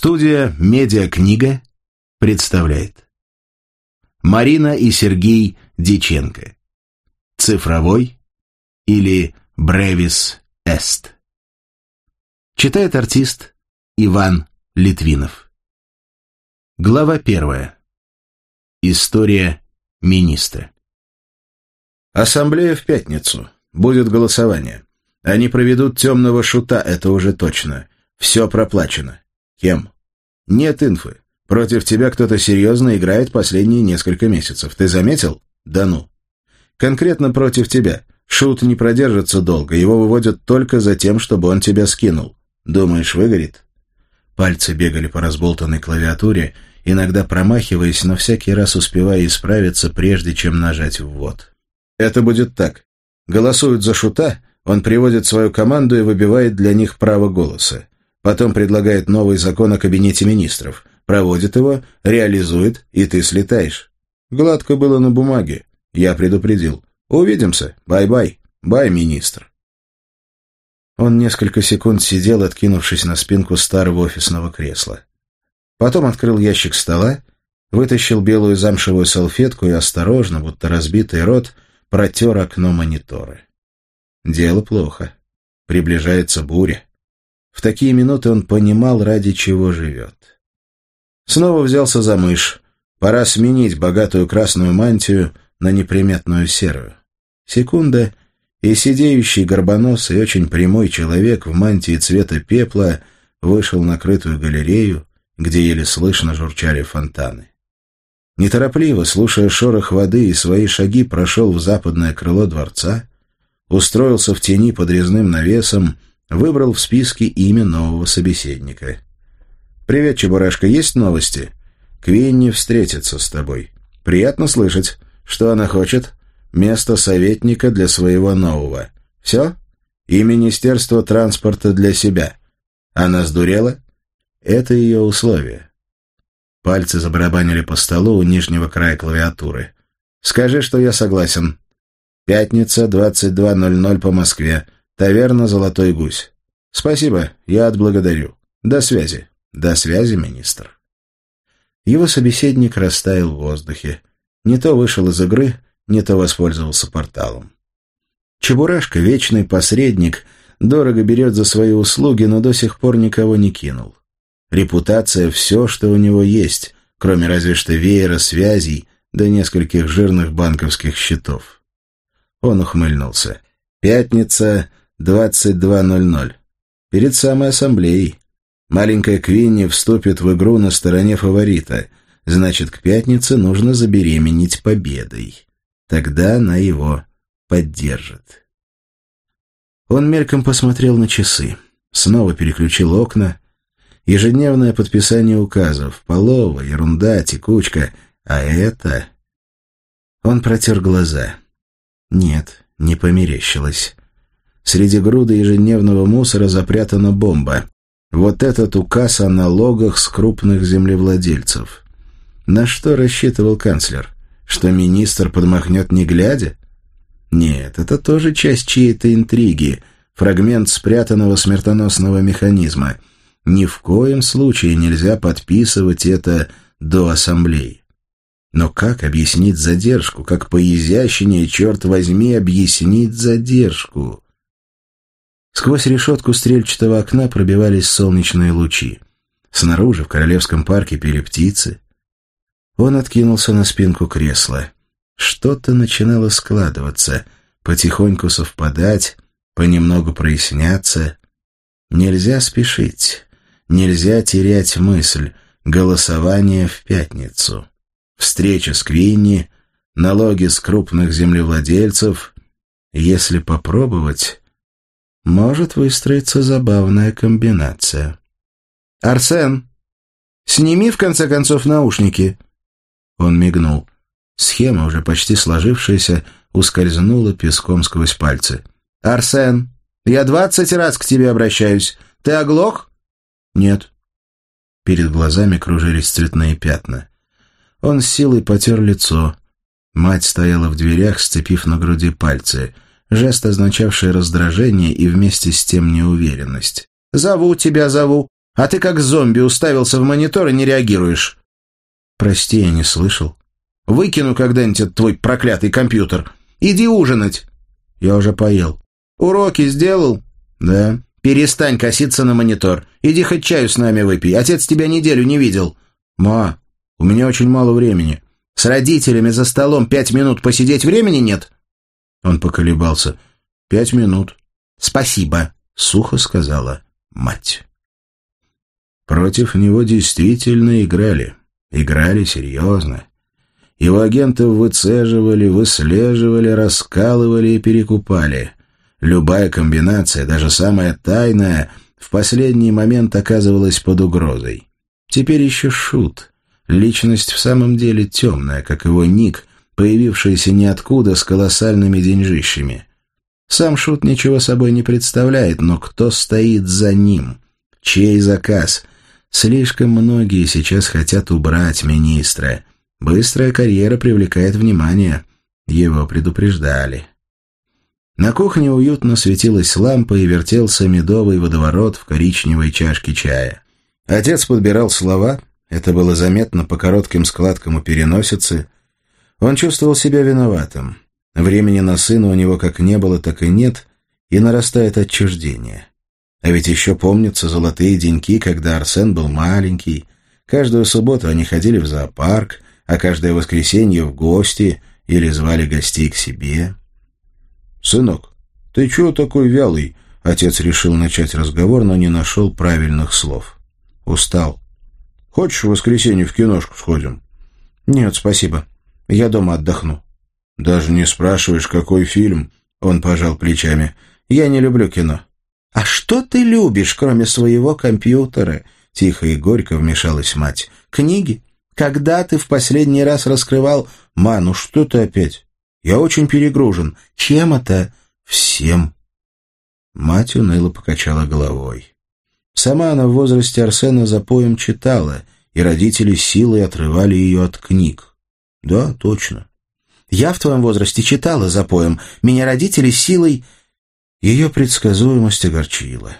Студия «Медиакнига» представляет Марина и Сергей Диченко Цифровой или Бревис Эст Читает артист Иван Литвинов Глава первая История министра Ассамблея в пятницу. Будет голосование. Они проведут темного шута, это уже точно. Все проплачено. Кем? Нет инфы. Против тебя кто-то серьезно играет последние несколько месяцев. Ты заметил? Да ну. Конкретно против тебя. Шут не продержится долго. Его выводят только за тем, чтобы он тебя скинул. Думаешь, выгорит? Пальцы бегали по разболтанной клавиатуре, иногда промахиваясь, но всякий раз успевая исправиться, прежде чем нажать ввод. Это будет так. Голосуют за шута, он приводит свою команду и выбивает для них право голоса. Потом предлагает новый закон о кабинете министров. Проводит его, реализует, и ты слетаешь. Гладко было на бумаге. Я предупредил. Увидимся. Bye-bye. Bye, министр. Он несколько секунд сидел, откинувшись на спинку старого офисного кресла. Потом открыл ящик стола, вытащил белую замшевую салфетку и осторожно, будто разбитый рот, протер окно монитора. Дело плохо. Приближается буря. В такие минуты он понимал, ради чего живет. Снова взялся за мышь. Пора сменить богатую красную мантию на неприметную серую. Секунда, и сидеющий горбоносый, очень прямой человек в мантии цвета пепла вышел на крытую галерею, где еле слышно журчали фонтаны. Неторопливо, слушая шорох воды и свои шаги, прошел в западное крыло дворца, устроился в тени под резным навесом Выбрал в списке имя нового собеседника. «Привет, Чебурашка, есть новости?» «Квинни встретится с тобой. Приятно слышать. Что она хочет?» «Место советника для своего нового. Все? И Министерство транспорта для себя. Она сдурела?» «Это ее условие». Пальцы забарабанили по столу у нижнего края клавиатуры. «Скажи, что я согласен. Пятница, 22.00 по Москве. Таверна «Золотой гусь». Спасибо, я отблагодарю. До связи. До связи, министр. Его собеседник растаял в воздухе. Не то вышел из игры, не то воспользовался порталом. Чебурашка, вечный посредник, дорого берет за свои услуги, но до сих пор никого не кинул. Репутация — все, что у него есть, кроме разве что веера связей да нескольких жирных банковских счетов. Он ухмыльнулся. «Пятница, 22.00. Перед самой ассамблеей. Маленькая Квинни вступит в игру на стороне фаворита. Значит, к пятнице нужно забеременеть победой. Тогда она его поддержит. Он мельком посмотрел на часы. Снова переключил окна. Ежедневное подписание указов. Полова, ерунда, текучка. А это... Он протер глаза. Нет, не померещилось. Среди груды ежедневного мусора запрятана бомба. Вот этот указ о налогах с крупных землевладельцев. На что рассчитывал канцлер? Что министр подмахнет не глядя? Нет, это тоже часть чьей-то интриги, фрагмент спрятанного смертоносного механизма. Ни в коем случае нельзя подписывать это до ассамблеи. Но как объяснить задержку? Как поизящнее, черт возьми, объяснить задержку? Сквозь решетку стрельчатого окна пробивались солнечные лучи. Снаружи, в Королевском парке, пели птицы. Он откинулся на спинку кресла. Что-то начинало складываться, потихоньку совпадать, понемногу проясняться. Нельзя спешить, нельзя терять мысль. Голосование в пятницу. Встреча с Квинни, налоги с крупных землевладельцев. Если попробовать, может выстроиться забавная комбинация. «Арсен, сними в конце концов наушники!» Он мигнул. Схема, уже почти сложившаяся, ускользнула песком сквозь пальцы. «Арсен, я двадцать раз к тебе обращаюсь. Ты оглох?» «Нет». Перед глазами кружились цветные пятна. Он с силой потер лицо. Мать стояла в дверях, сцепив на груди пальцы — жест, означавший раздражение и вместе с тем неуверенность. «Зову тебя, зову. А ты как зомби уставился в монитор и не реагируешь. Прости, я не слышал. Выкину когда-нибудь этот твой проклятый компьютер. Иди ужинать. Я уже поел. Уроки сделал? Да. Перестань коситься на монитор. Иди хоть чаю с нами выпей. Отец тебя неделю не видел. Ма, у меня очень мало времени. С родителями за столом пять минут посидеть времени нет? Он поколебался. Пять минут. Спасибо, сухо сказала мать. Против него действительно играли. Играли серьезно. Его агентов выцеживали, выслеживали, раскалывали и перекупали. Любая комбинация, даже самая тайная, в последний момент оказывалась под угрозой. Теперь еще шут. Личность в самом деле темная, как его ник, появившаяся ниоткуда с колоссальными деньжищами. Сам шут ничего собой не представляет, но кто стоит за ним? Чей заказ? Слишком многие сейчас хотят убрать министра. Быстрая карьера привлекает внимание. Его предупреждали. На кухне уютно светилась лампа и вертелся медовый водоворот в коричневой чашке чая. Отец подбирал слова, это было заметно по коротким складкам у переносицы. Он чувствовал себя виноватым. Времени на сына у него как не было, так и нет, и нарастает отчуждение. А ведь еще помнятся золотые деньки, когда Арсен был маленький. Каждую субботу они ходили в зоопарк, а каждое воскресенье в гости или звали гостей к себе. «Сынок, ты чего такой вялый?» Отец решил начать разговор, но не нашел правильных слов. «Устал. Хочешь в воскресенье в киношку сходим?» «Нет, спасибо. Я дома отдохну». «Даже не спрашиваешь, какой фильм?» Он пожал плечами. «Я не люблю кино». «А что ты любишь, кроме своего компьютера?» Тихо и горько вмешалась мать. «Книги? Когда ты в последний раз раскрывал...» «Ма, ну что ты опять? Я очень перегружен. Чем это?» «Всем». Мать уныло покачала головой. Сама она в возрасте Арсена за поем читала, и родители силой отрывали ее от книг. «Да, точно. Я в твоем возрасте читала за поем. Меня родители силой...» Ее предсказуемость огорчила.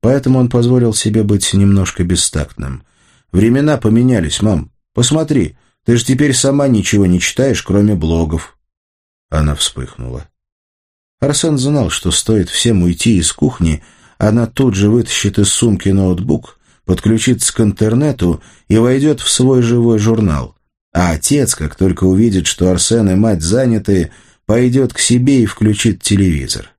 Поэтому он позволил себе быть немножко бестактным. «Времена поменялись, мам. Посмотри, ты же теперь сама ничего не читаешь, кроме блогов». Она вспыхнула. Арсен знал, что стоит всем уйти из кухни, она тут же вытащит из сумки ноутбук, подключится к интернету и войдет в свой живой журнал. А отец, как только увидит, что Арсен и мать заняты, пойдет к себе и включит телевизор.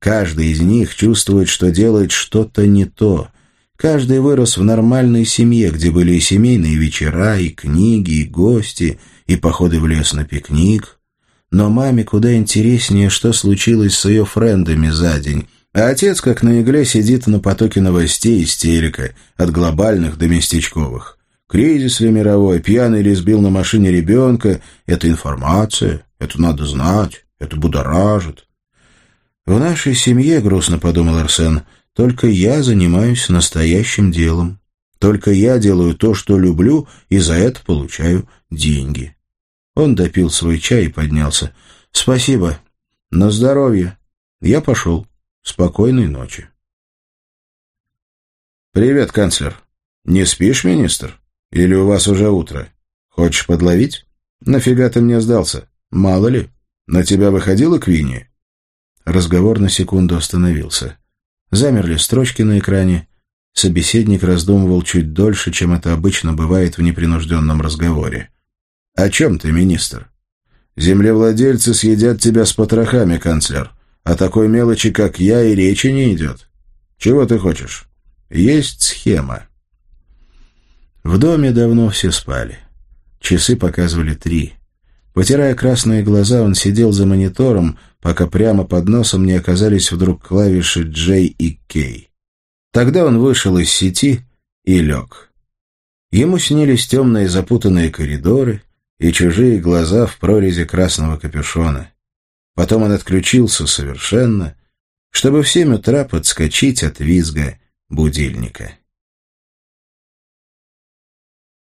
Каждый из них чувствует, что делает что-то не то. Каждый вырос в нормальной семье, где были и семейные вечера, и книги, и гости, и походы в лес на пикник. Но маме куда интереснее, что случилось с ее френдами за день, а отец, как на игле, сидит на потоке новостей истерика, от глобальных до местечковых. Кризис ли мировой, пьяный ли сбил на машине ребенка — это информация, это надо знать, это будоражит. «В нашей семье, — грустно подумал Арсен, — только я занимаюсь настоящим делом. Только я делаю то, что люблю, и за это получаю деньги». Он допил свой чай и поднялся. «Спасибо. На здоровье. Я пошел. Спокойной ночи». «Привет, канцлер. Не спишь, министр? Или у вас уже утро? Хочешь подловить? Нафига ты мне сдался? Мало ли. На тебя выходила Квинни?» Разговор на секунду остановился. Замерли строчки на экране. Собеседник раздумывал чуть дольше, чем это обычно бывает в непринужденном разговоре. «О чем ты, министр?» «Землевладельцы съедят тебя с потрохами, канцлер. О такой мелочи, как я, и речи не идет. Чего ты хочешь?» «Есть схема». В доме давно все спали. Часы показывали три. Потирая красные глаза, он сидел за монитором, пока прямо под носом не оказались вдруг клавиши J и K. Тогда он вышел из сети и лег. Ему снились темные запутанные коридоры и чужие глаза в прорези красного капюшона. Потом он отключился совершенно, чтобы в семь утра подскочить от визга будильника.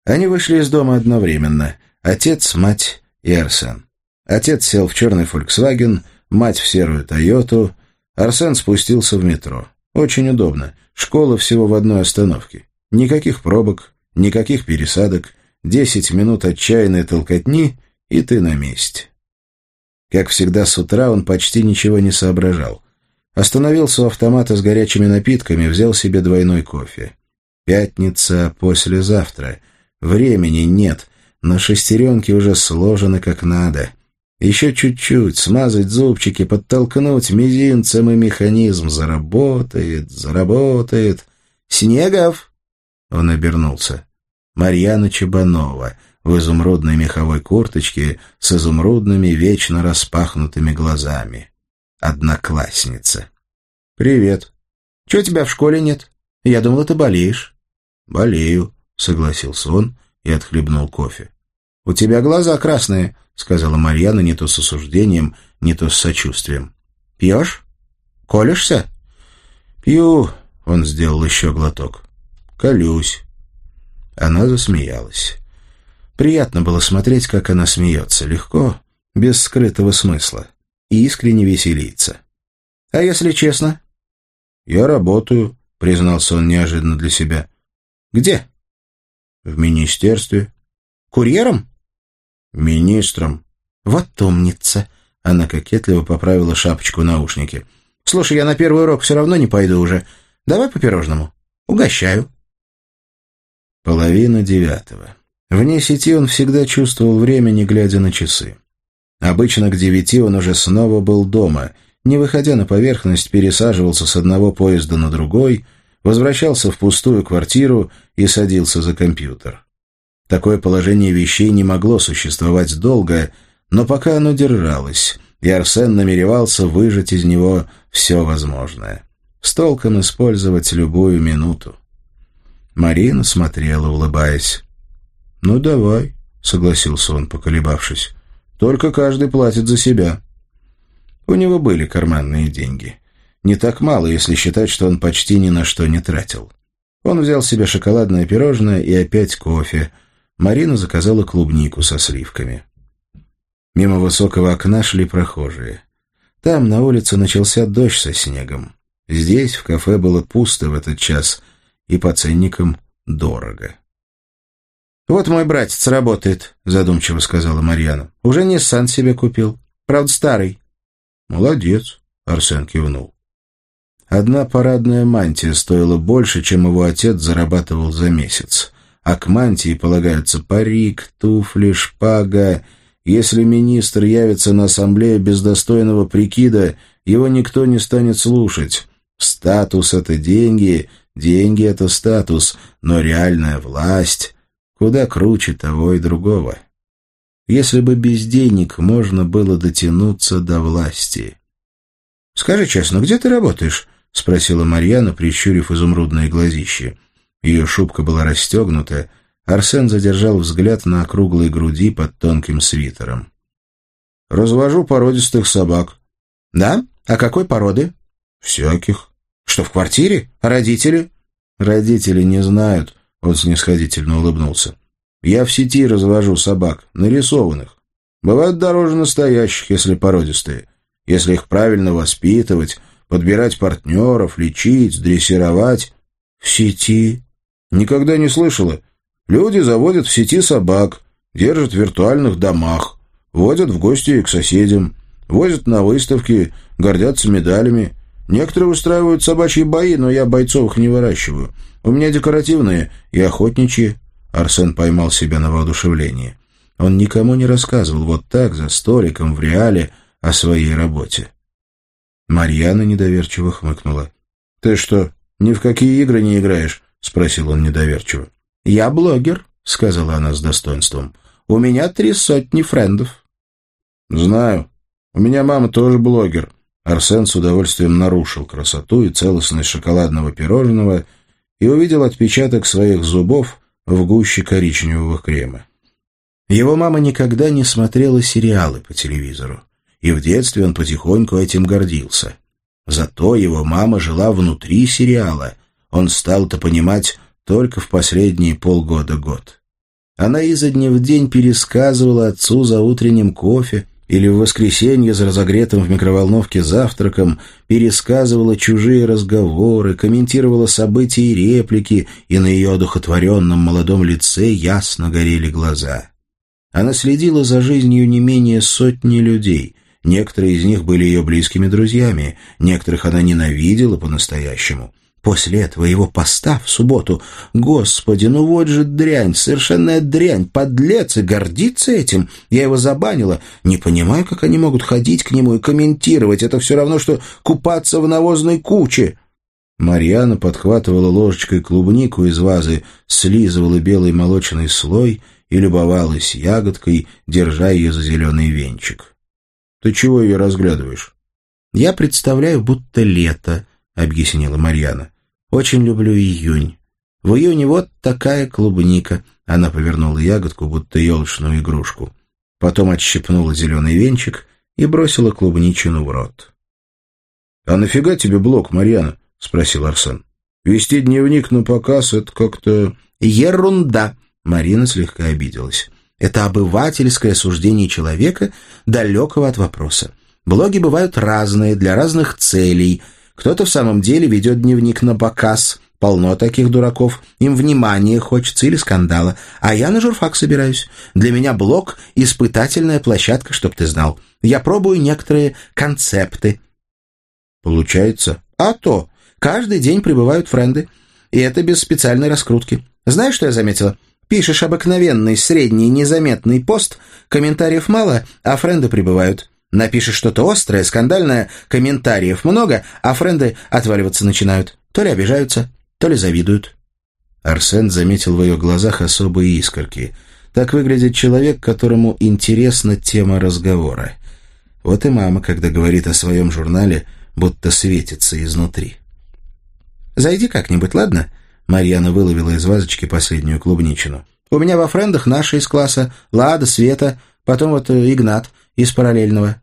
Они вышли из дома одновременно. Отец, мать и Арсен. Отец сел в черный «Фольксваген», мать в серую «Тойоту». Арсен спустился в метро. Очень удобно. Школа всего в одной остановке. Никаких пробок, никаких пересадок, десять минут отчаянной толкотни, и ты на месте. Как всегда с утра он почти ничего не соображал. Остановился у автомата с горячими напитками, взял себе двойной кофе. Пятница послезавтра. Времени нет, но шестеренки уже сложены как надо. Еще чуть-чуть, смазать зубчики, подтолкнуть мизинцем, и механизм заработает, заработает. «Снегов!» Он обернулся. Марьяна Чебанова в изумрудной меховой курточке с изумрудными вечно распахнутыми глазами. Одноклассница. «Привет. Чего тебя в школе нет? Я думала, ты болеешь». «Болею», — согласился он и отхлебнул кофе. «У тебя глаза красные», — сказала Марьяна не то с осуждением, не то с сочувствием. «Пьешь? Колешься?» «Пью», — он сделал еще глоток. «Колюсь». Она засмеялась. Приятно было смотреть, как она смеется, легко, без скрытого смысла, и искренне веселится. «А если честно?» «Я работаю», — признался он неожиданно для себя. Где? В министерстве. Курьером? Министром. Вот умница. Она кокетливо поправила шапочку наушники. Слушай, я на первый урок все равно не пойду уже. Давай по пирожному. Угощаю. Половина девятого. Вне сети он всегда чувствовал время, не глядя на часы. Обычно к девяти он уже снова был дома, не выходя на поверхность, пересаживался с одного поезда на другой — возвращался в пустую квартиру и садился за компьютер. Такое положение вещей не могло существовать долго, но пока оно держалось, и Арсен намеревался выжать из него все возможное. С толком использовать любую минуту. Марина смотрела, улыбаясь. «Ну, давай», — согласился он, поколебавшись. «Только каждый платит за себя». У него были карманные деньги. Не так мало, если считать, что он почти ни на что не тратил. Он взял себе шоколадное пирожное и опять кофе. Марина заказала клубнику со сливками. Мимо высокого окна шли прохожие. Там на улице начался дождь со снегом. Здесь, в кафе, было пусто в этот час, и по ценникам дорого. «Вот мой братец работает», — задумчиво сказала Марьяна. «Уже Ниссан себе купил. Правда, старый». «Молодец», — Арсен кивнул. Одна парадная мантия стоила больше, чем его отец зарабатывал за месяц. А к мантии полагаются парик, туфли, шпага. Если министр явится на ассамблею без достойного прикида, его никто не станет слушать. Статус — это деньги, деньги — это статус, но реальная власть куда круче того и другого. Если бы без денег можно было дотянуться до власти. «Скажи честно, где ты работаешь?» — спросила Марьяна, прищурив изумрудные глазища. Ее шубка была расстегнута. Арсен задержал взгляд на округлой груди под тонким свитером. «Развожу породистых собак». «Да? А какой породы?» «Всяких». «Что, в квартире? А родители?» «Родители не знают», — он снисходительно улыбнулся. «Я в сети развожу собак, нарисованных. Бывают дороже настоящих, если породистые. Если их правильно воспитывать, подбирать партнеров, лечить, дрессировать. В сети? Никогда не слышала. Люди заводят в сети собак, держат в виртуальных домах, водят в гости к соседям, возят на выставки, гордятся медалями. Некоторые устраивают собачьи бои, но я бойцовых не выращиваю. У меня декоративные и охотничьи. Арсен поймал себя на воодушевлении. Он никому не рассказывал вот так, за столиком, в реале, о своей работе. Марьяна недоверчиво хмыкнула. «Ты что, ни в какие игры не играешь?» — спросил он недоверчиво. «Я блогер», — сказала она с достоинством. «У меня три сотни френдов». «Знаю. У меня мама тоже блогер». Арсен с удовольствием нарушил красоту и целостность шоколадного пирожного и увидел отпечаток своих зубов в гуще коричневого крема. Его мама никогда не смотрела сериалы по телевизору и в детстве он потихоньку этим гордился. Зато его мама жила внутри сериала. Он стал это понимать только в последние полгода-год. Она изо дня в день пересказывала отцу за утренним кофе, или в воскресенье за разогретым в микроволновке завтраком пересказывала чужие разговоры, комментировала события и реплики, и на ее одухотворенном молодом лице ясно горели глаза. Она следила за жизнью не менее сотни людей. Некоторые из них были ее близкими друзьями, некоторых она ненавидела по-настоящему. После этого его поста в субботу. Господи, ну вот же дрянь, совершенная дрянь, подлец и гордится этим. Я его забанила. Не понимаю, как они могут ходить к нему и комментировать. Это все равно, что купаться в навозной куче. Марьяна подхватывала ложечкой клубнику из вазы, слизывала белый молочный слой и любовалась ягодкой, держа ее за зеленый венчик. «Ты чего ее разглядываешь?» «Я представляю, будто лето», — объяснила Марьяна. «Очень люблю июнь. В июне вот такая клубника». Она повернула ягодку, будто елочную игрушку. Потом отщипнула зеленый венчик и бросила клубничину в рот. «А нафига тебе блок, Марьяна?» — спросил Арсен. «Вести дневник на показ — это как-то...» «Ерунда!» — Марина слегка обиделась. «Это обывательское суждение человека, далекого от вопроса. Блоги бывают разные, для разных целей — кто-то в самом деле ведет дневник на показ. Полно таких дураков. Им внимания хочется или скандала. А я на журфак собираюсь. Для меня блог — испытательная площадка, чтоб ты знал. Я пробую некоторые концепты. Получается? А то. Каждый день прибывают френды. И это без специальной раскрутки. Знаешь, что я заметила? Пишешь обыкновенный, средний, незаметный пост, комментариев мало, а френды прибывают. Напишешь что-то острое, скандальное, комментариев много, а френды отваливаться начинают. То ли обижаются, то ли завидуют. Арсен заметил в ее глазах особые искорки. Так выглядит человек, которому интересна тема разговора. Вот и мама, когда говорит о своем журнале, будто светится изнутри. «Зайди как-нибудь, ладно?» Марьяна выловила из вазочки последнюю клубничину. «У меня во френдах наши из класса. Лада, Света, потом вот э, Игнат из параллельного.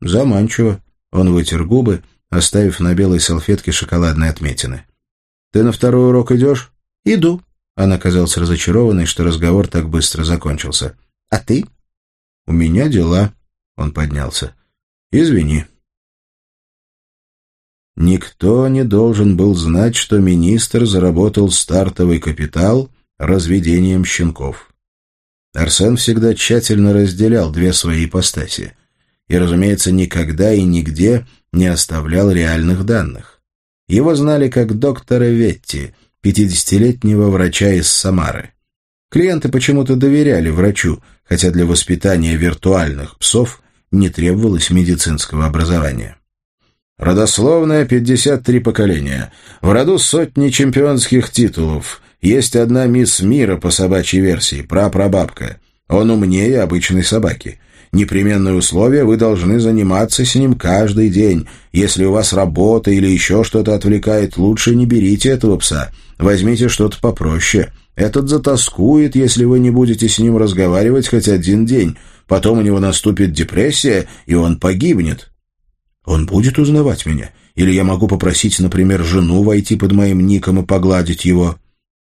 Заманчиво. Он вытер губы, оставив на белой салфетке шоколадные отметины. «Ты на второй урок идешь?» «Иду». Она казалась разочарованной, что разговор так быстро закончился. «А ты?» «У меня дела». Он поднялся. «Извини». Никто не должен был знать, что министр заработал стартовый капитал разведением щенков. Арсен всегда тщательно разделял две свои ипостаси и, разумеется, никогда и нигде не оставлял реальных данных. Его знали как доктора Ветти, пятидесятилетнего врача из Самары. Клиенты почему-то доверяли врачу, хотя для воспитания виртуальных псов не требовалось медицинского образования. Родословная 53 поколения. В роду сотни чемпионских титулов. Есть одна мисс мира по собачьей версии, прапрабабка. Он умнее обычной собаки. Непременное условие, вы должны заниматься с ним каждый день. Если у вас работа или еще что-то отвлекает, лучше не берите этого пса. Возьмите что-то попроще. Этот затаскует, если вы не будете с ним разговаривать хоть один день. Потом у него наступит депрессия, и он погибнет. Он будет узнавать меня? Или я могу попросить, например, жену войти под моим ником и погладить его?»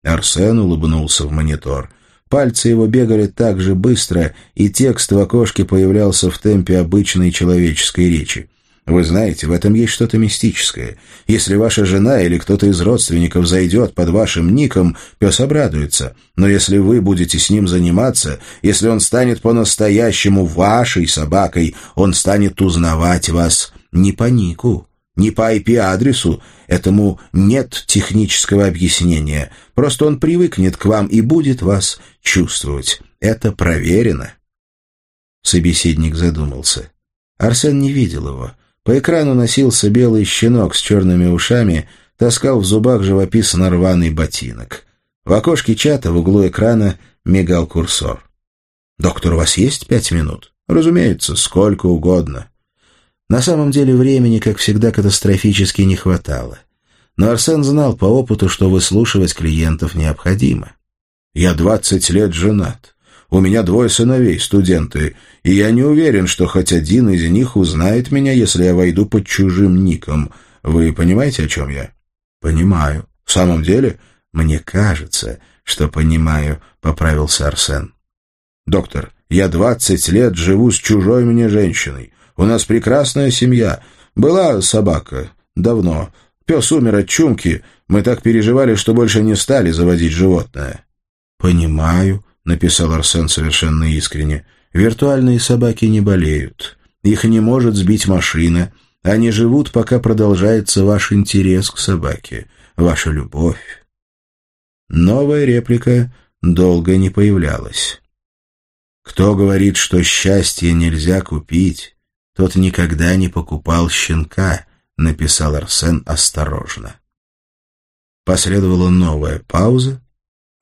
Арсен улыбнулся в монитор. Пальцы его бегали так же быстро, и текст в окошке появлялся в темпе обычной человеческой речи. Вы знаете, в этом есть что-то мистическое. Если ваша жена или кто-то из родственников зайдет под вашим ником, пес обрадуется. Но если вы будете с ним заниматься, если он станет по-настоящему вашей собакой, он станет узнавать вас не по нику, не по IP-адресу, этому нет технического объяснения. Просто он привыкнет к вам и будет вас чувствовать. Это проверено. Собеседник задумался. Арсен не видел его. По экрану носился белый щенок с черными ушами, таскал в зубах живописно рваный ботинок. В окошке чата в углу экрана мигал курсор. «Доктор, у вас есть пять минут?» «Разумеется, сколько угодно». На самом деле времени, как всегда, катастрофически не хватало. Но Арсен знал по опыту, что выслушивать клиентов необходимо. «Я двадцать лет женат. У меня двое сыновей, студенты, и я не уверен, что хоть один из них узнает меня, если я войду под чужим ником. Вы понимаете, о чем я?» «Понимаю. В самом деле, мне кажется, что понимаю», — поправился Арсен. «Доктор, Я двадцать лет живу с чужой мне женщиной. У нас прекрасная семья. Была собака. Давно. Пес умер от чумки. Мы так переживали, что больше не стали заводить животное». «Понимаю», — написал Арсен совершенно искренне. «Виртуальные собаки не болеют. Их не может сбить машина. Они живут, пока продолжается ваш интерес к собаке, ваша любовь». Новая реплика долго не появлялась. «Кто говорит, что счастье нельзя купить, тот никогда не покупал щенка», — написал Арсен осторожно. Последовала новая пауза.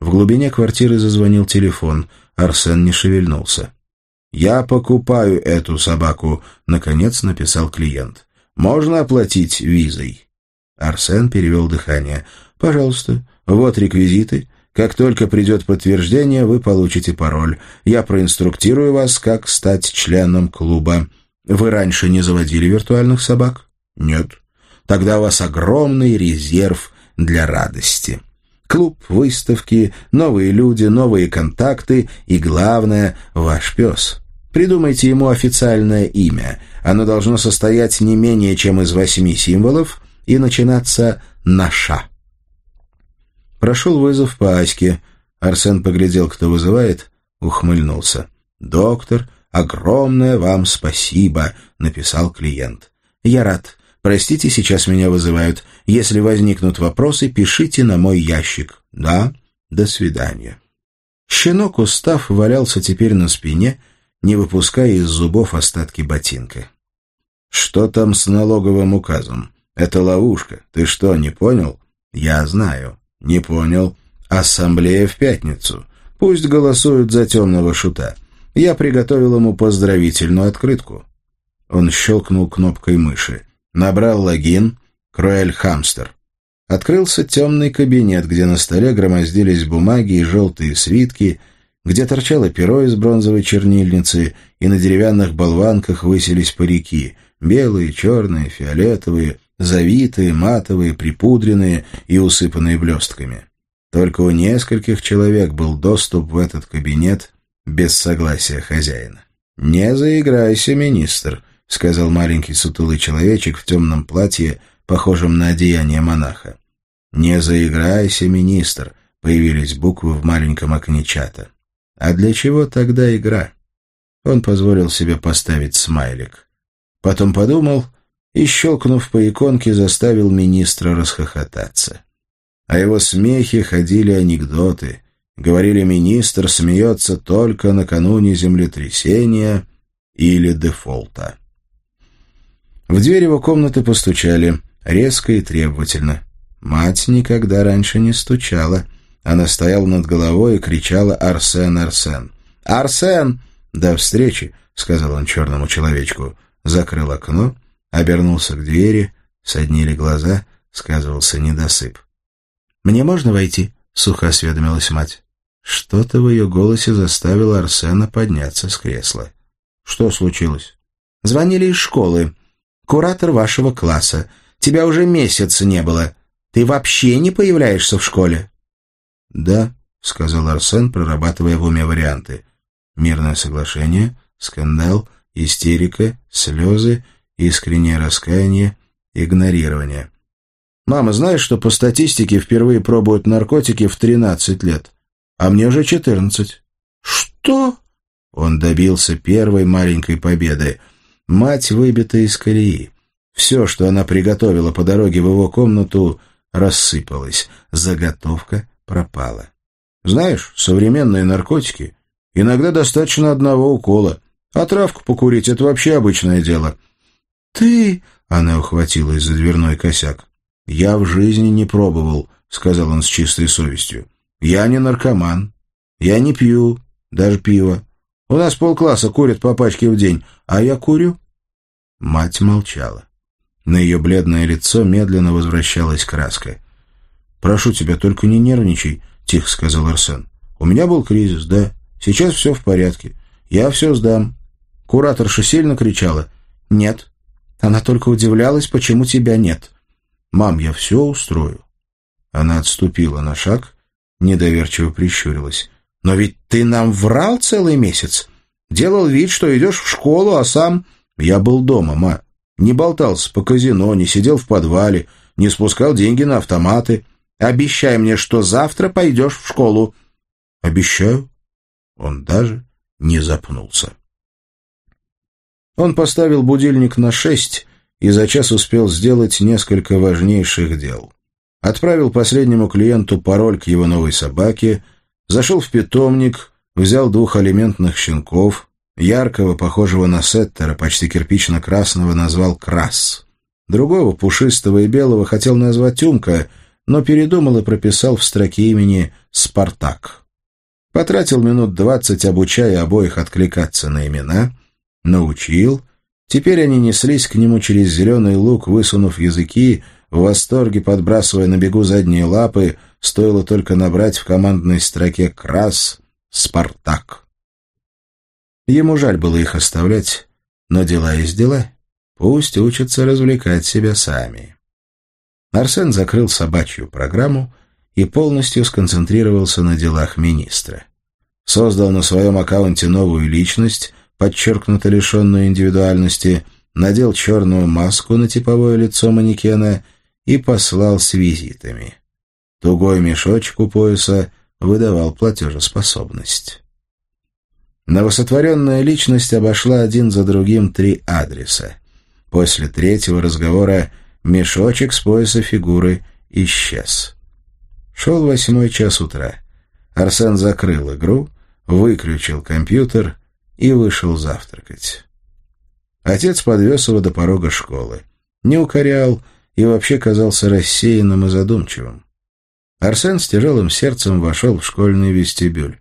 В глубине квартиры зазвонил телефон. Арсен не шевельнулся. «Я покупаю эту собаку», — наконец написал клиент. «Можно оплатить визой?» Арсен перевел дыхание. «Пожалуйста, вот реквизиты. Как только придет подтверждение, вы получите пароль. Я проинструктирую вас, как стать членом клуба. Вы раньше не заводили виртуальных собак? Нет. Тогда у вас огромный резерв для радости. Клуб, выставки, новые люди, новые контакты и, главное, ваш пес. Придумайте ему официальное имя. Оно должно состоять не менее чем из восьми символов и начинаться на «ша». Прошел вызов по Аське. Арсен поглядел, кто вызывает, ухмыльнулся. «Доктор, огромное вам спасибо», — написал клиент. «Я рад. Простите, сейчас меня вызывают. Если возникнут вопросы, пишите на мой ящик. Да, до свидания». Щенок, устав, валялся теперь на спине, не выпуская из зубов остатки ботинка. «Что там с налоговым указом? Это ловушка. Ты что, не понял?» «Я знаю. «Не понял. Ассамблея в пятницу. Пусть голосуют за темного шута. Я приготовил ему поздравительную открытку». Он щелкнул кнопкой мыши. Набрал логин. Круэль Хамстер. Открылся темный кабинет, где на столе громоздились бумаги и желтые свитки, где торчало перо из бронзовой чернильницы, и на деревянных болванках высились парики — белые, черные, фиолетовые, завитые, матовые, припудренные и усыпанные блестками. Только у нескольких человек был доступ в этот кабинет без согласия хозяина. «Не заиграйся, министр», — сказал маленький сутулый человечек в темном платье, похожем на одеяние монаха. «Не заиграйся, министр», — появились буквы в маленьком окне чата. «А для чего тогда игра?» Он позволил себе поставить смайлик. Потом подумал и, щелкнув по иконке, заставил министра расхохотаться. О его смехе ходили анекдоты. Говорили, министр смеется только накануне землетрясения или дефолта. В дверь его комнаты постучали, резко и требовательно. Мать никогда раньше не стучала. Она стояла над головой и кричала «Арсен, Арсен!» «Арсен!» «До встречи!» — сказал он черному человечку. Закрыл окно Обернулся к двери, соднили глаза, сказывался недосып. «Мне можно войти?» — сухо осведомилась мать. Что-то в ее голосе заставило Арсена подняться с кресла. «Что случилось?» «Звонили из школы. Куратор вашего класса. Тебя уже месяц не было. Ты вообще не появляешься в школе?» «Да», — сказал Арсен, прорабатывая в уме варианты. «Мирное соглашение, скандал, истерика, слезы искреннее раскаяние, игнорирование. «Мама, знаешь, что по статистике впервые пробуют наркотики в 13 лет? А мне уже 14». «Что?» Он добился первой маленькой победы. Мать выбита из колеи. Все, что она приготовила по дороге в его комнату, рассыпалось. Заготовка пропала. Знаешь, современные наркотики иногда достаточно одного укола. А травку покурить — это вообще обычное дело. «Ты...» — она ухватилась за дверной косяк. «Я в жизни не пробовал», — сказал он с чистой совестью. «Я не наркоман. Я не пью, даже пиво. У нас полкласса курят по пачке в день, а я курю». Мать молчала. На ее бледное лицо медленно возвращалась краска. «Прошу тебя, только не нервничай», — тихо сказал Арсен. «У меня был кризис, да. Сейчас все в порядке. Я все сдам». Кураторша сильно кричала. «Нет, она только удивлялась, почему тебя нет. «Мам, я все устрою». Она отступила на шаг, недоверчиво прищурилась. «Но ведь ты нам врал целый месяц. Делал вид, что идешь в школу, а сам... Я был дома, ма. Не болтался по казино, не сидел в подвале, не спускал деньги на автоматы. Обещай мне, что завтра пойдешь в школу. Обещаю. Он даже не запнулся. Он поставил будильник на шесть и за час успел сделать несколько важнейших дел. Отправил последнему клиенту пароль к его новой собаке, зашел в питомник, взял двух алиментных щенков, яркого, похожего на сеттера, почти кирпично-красного, назвал Крас. Другого, пушистого и белого, хотел назвать Умка, но передумал и прописал в строке имени «Спартак». Потратил минут двадцать, обучая обоих откликаться на имена, научил. Теперь они неслись к нему через зеленый луг, высунув языки, в восторге подбрасывая на бегу задние лапы, стоило только набрать в командной строке «Крас», «Спартак». Ему жаль было их оставлять, но дела есть дела. Пусть учатся развлекать себя сами. Арсен закрыл собачью программу и полностью сконцентрировался на делах министра. Создал на своем аккаунте новую личность, подчеркнуто лишенную индивидуальности, надел черную маску на типовое лицо манекена и послал с визитами. Тугой мешочек у пояса выдавал платежеспособность. Новосотворенная личность обошла один за другим три адреса. После третьего разговора мешочек с пояса фигуры исчез. Шел восьмой час утра. Арсен закрыл игру, выключил компьютер и вышел завтракать. Отец подвез его до порога школы. Не укорял и вообще казался рассеянным и задумчивым. Арсен с тяжелым сердцем вошел в школьный вестибюль.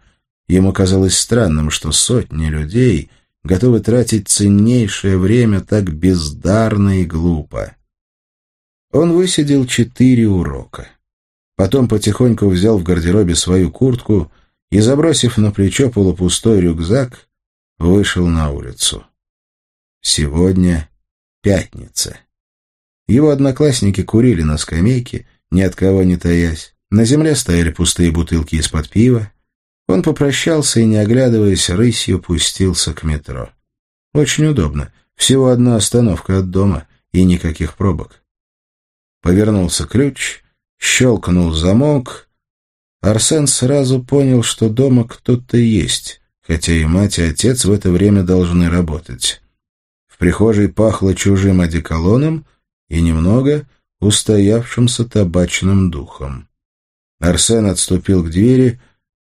Ему казалось странным, что сотни людей готовы тратить ценнейшее время так бездарно и глупо. Он высидел четыре урока. Потом потихоньку взял в гардеробе свою куртку и, забросив на плечо полупустой рюкзак, вышел на улицу. Сегодня пятница. Его одноклассники курили на скамейке, ни от кого не таясь. На земле стояли пустые бутылки из-под пива. Он попрощался и, не оглядываясь, рысью пустился к метро. Очень удобно. Всего одна остановка от дома и никаких пробок. Повернулся ключ, щелкнул замок. Арсен сразу понял, что дома кто-то есть, хотя и мать, и отец в это время должны работать. В прихожей пахло чужим одеколоном и немного устоявшимся табачным духом. Арсен отступил к двери,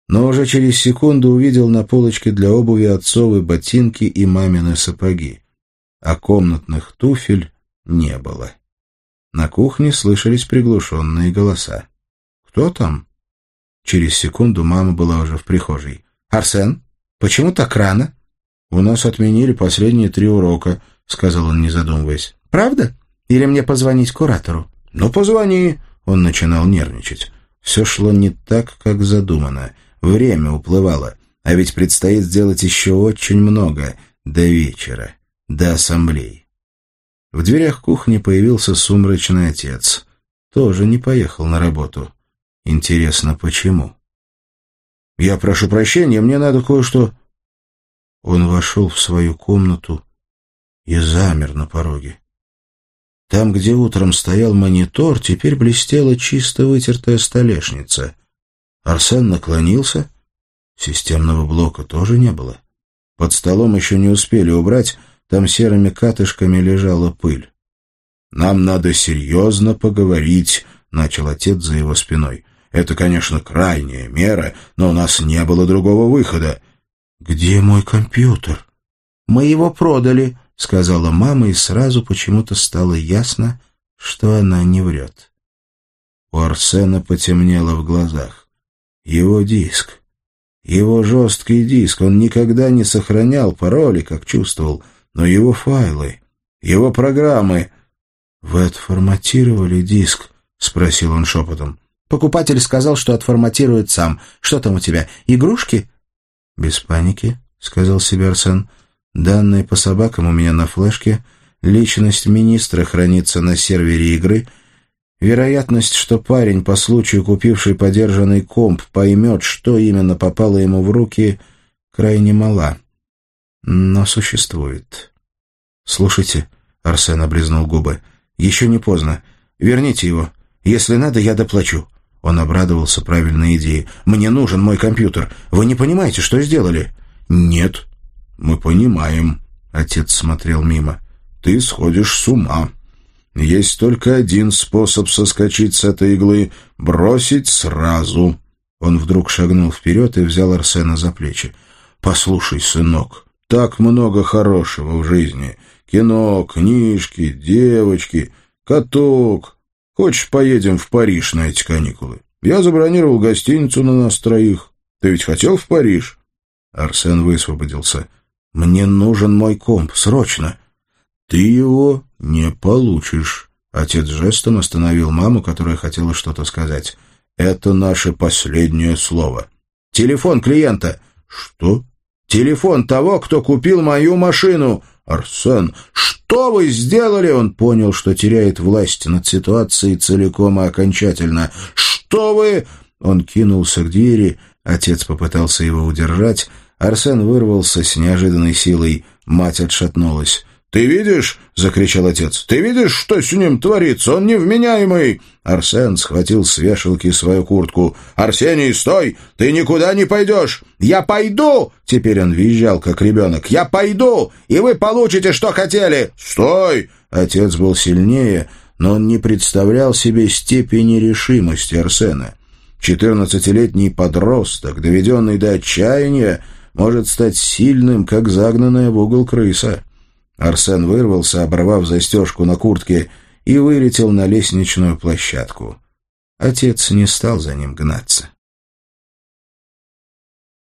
но уже через секунду увидел на полочке для обуви отцовы ботинки и мамины сапоги, а комнатных туфель не было. На кухне слышались приглушенные голоса. «Кто там?» Через секунду мама была уже в прихожей. «Арсен, почему так рано?» «У нас отменили последние три урока», — сказал он, не задумываясь. «Правда? Или мне позвонить куратору?» «Ну, позвони», — он начинал нервничать. Все шло не так, как задумано. Время уплывало, а ведь предстоит сделать еще очень много до вечера, до ассамблеи. В дверях кухни появился сумрачный отец. Тоже не поехал на работу. Интересно, почему? «Я прошу прощения, мне надо кое-что...» Он вошел в свою комнату и замер на пороге. Там, где утром стоял монитор, теперь блестела чисто вытертая столешница. Арсен наклонился. Системного блока тоже не было. Под столом еще не успели убрать, там серыми катышками лежала пыль. «Нам надо серьезно поговорить», — начал отец за его спиной. «Это, конечно, крайняя мера, но у нас не было другого выхода». «Где мой компьютер?» «Мы его продали», — сказала мама, и сразу почему-то стало ясно, что она не врет. У Арсена потемнело в глазах. Его диск. Его жесткий диск. Он никогда не сохранял пароли, как чувствовал, — но его файлы, его программы... — Вы отформатировали диск? — спросил он шепотом. Покупатель сказал, что отформатирует сам. Что там у тебя, игрушки? — Без паники, — сказал себе Арсен. — Данные по собакам у меня на флешке. Личность министра хранится на сервере игры. Вероятность, что парень, по случаю купивший подержанный комп, поймет, что именно попало ему в руки, крайне мала. но существует. «Слушайте», — Арсен облизнул губы, — «еще не поздно. Верните его. Если надо, я доплачу». Он обрадовался правильной идее. «Мне нужен мой компьютер. Вы не понимаете, что сделали?» «Нет, мы понимаем», — отец смотрел мимо. «Ты сходишь с ума. Есть только один способ соскочить с этой иглы — бросить сразу». Он вдруг шагнул вперед и взял Арсена за плечи. «Послушай, сынок, так много хорошего в жизни. Кино, книжки, девочки, каток. Хочешь, поедем в Париж на эти каникулы? Я забронировал гостиницу на нас троих. Ты ведь хотел в Париж?» Арсен высвободился. «Мне нужен мой комп, срочно!» «Ты его не получишь!» Отец жестом остановил маму, которая хотела что-то сказать. «Это наше последнее слово!» «Телефон клиента!» «Что?» «Телефон того, кто купил мою машину!» «Арсен, что вы сделали?» Он понял, что теряет власть над ситуацией целиком и окончательно. «Что вы...» Он кинулся к двери, отец попытался его удержать, Арсен вырвался с неожиданной силой. Мать отшатнулась. «Ты видишь?» — закричал отец. «Ты видишь, что с ним творится? Он невменяемый!» Арсен схватил с вешалки свою куртку. «Арсений, стой! Ты никуда не пойдешь! Я пойду!» Теперь он визжал, как ребенок. «Я пойду! И вы получите, что хотели! Стой!» Отец был сильнее, но он не представлял себе степени решимости Арсена. Четырнадцатилетний подросток, доведенный до отчаяния, может стать сильным, как загнанная в угол крыса. Арсен вырвался, оборвав застежку на куртке, и вылетел на лестничную площадку. Отец не стал за ним гнаться.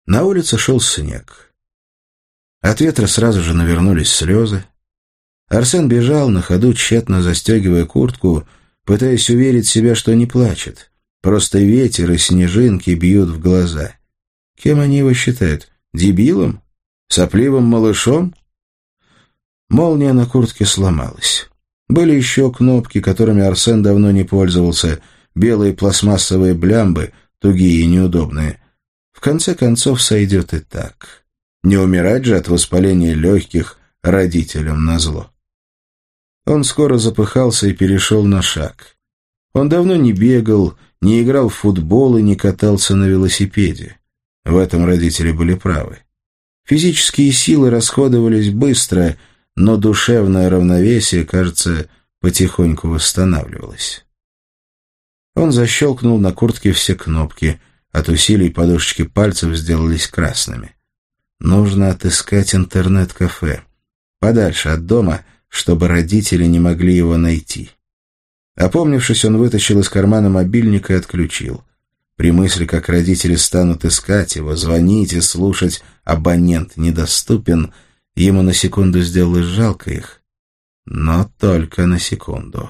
На улице шел снег. От ветра сразу же навернулись слезы. Арсен бежал на ходу, тщетно застегивая куртку, пытаясь уверить себя, что не плачет. Просто ветер и снежинки бьют в глаза. Кем они его считают? Дебилом? Сопливым малышом? Молния на куртке сломалась. Были еще кнопки, которыми Арсен давно не пользовался, белые пластмассовые блямбы, тугие и неудобные. В конце концов, сойдет и так. Не умирать же от воспаления легких родителям назло. Он скоро запыхался и перешел на шаг. Он давно не бегал, не играл в футбол и не катался на велосипеде. В этом родители были правы. Физические силы расходовались быстро, но душевное равновесие, кажется, потихоньку восстанавливалось. Он защелкнул на куртке все кнопки, от усилий подушечки пальцев сделались красными. Нужно отыскать интернет-кафе. Подальше от дома, чтобы родители не могли его найти. Опомнившись, он вытащил из кармана мобильник и отключил. При мысли, как родители станут искать его, звонить и слушать «абонент недоступен», ему на секунду сделалось жалко их. Но только на секунду.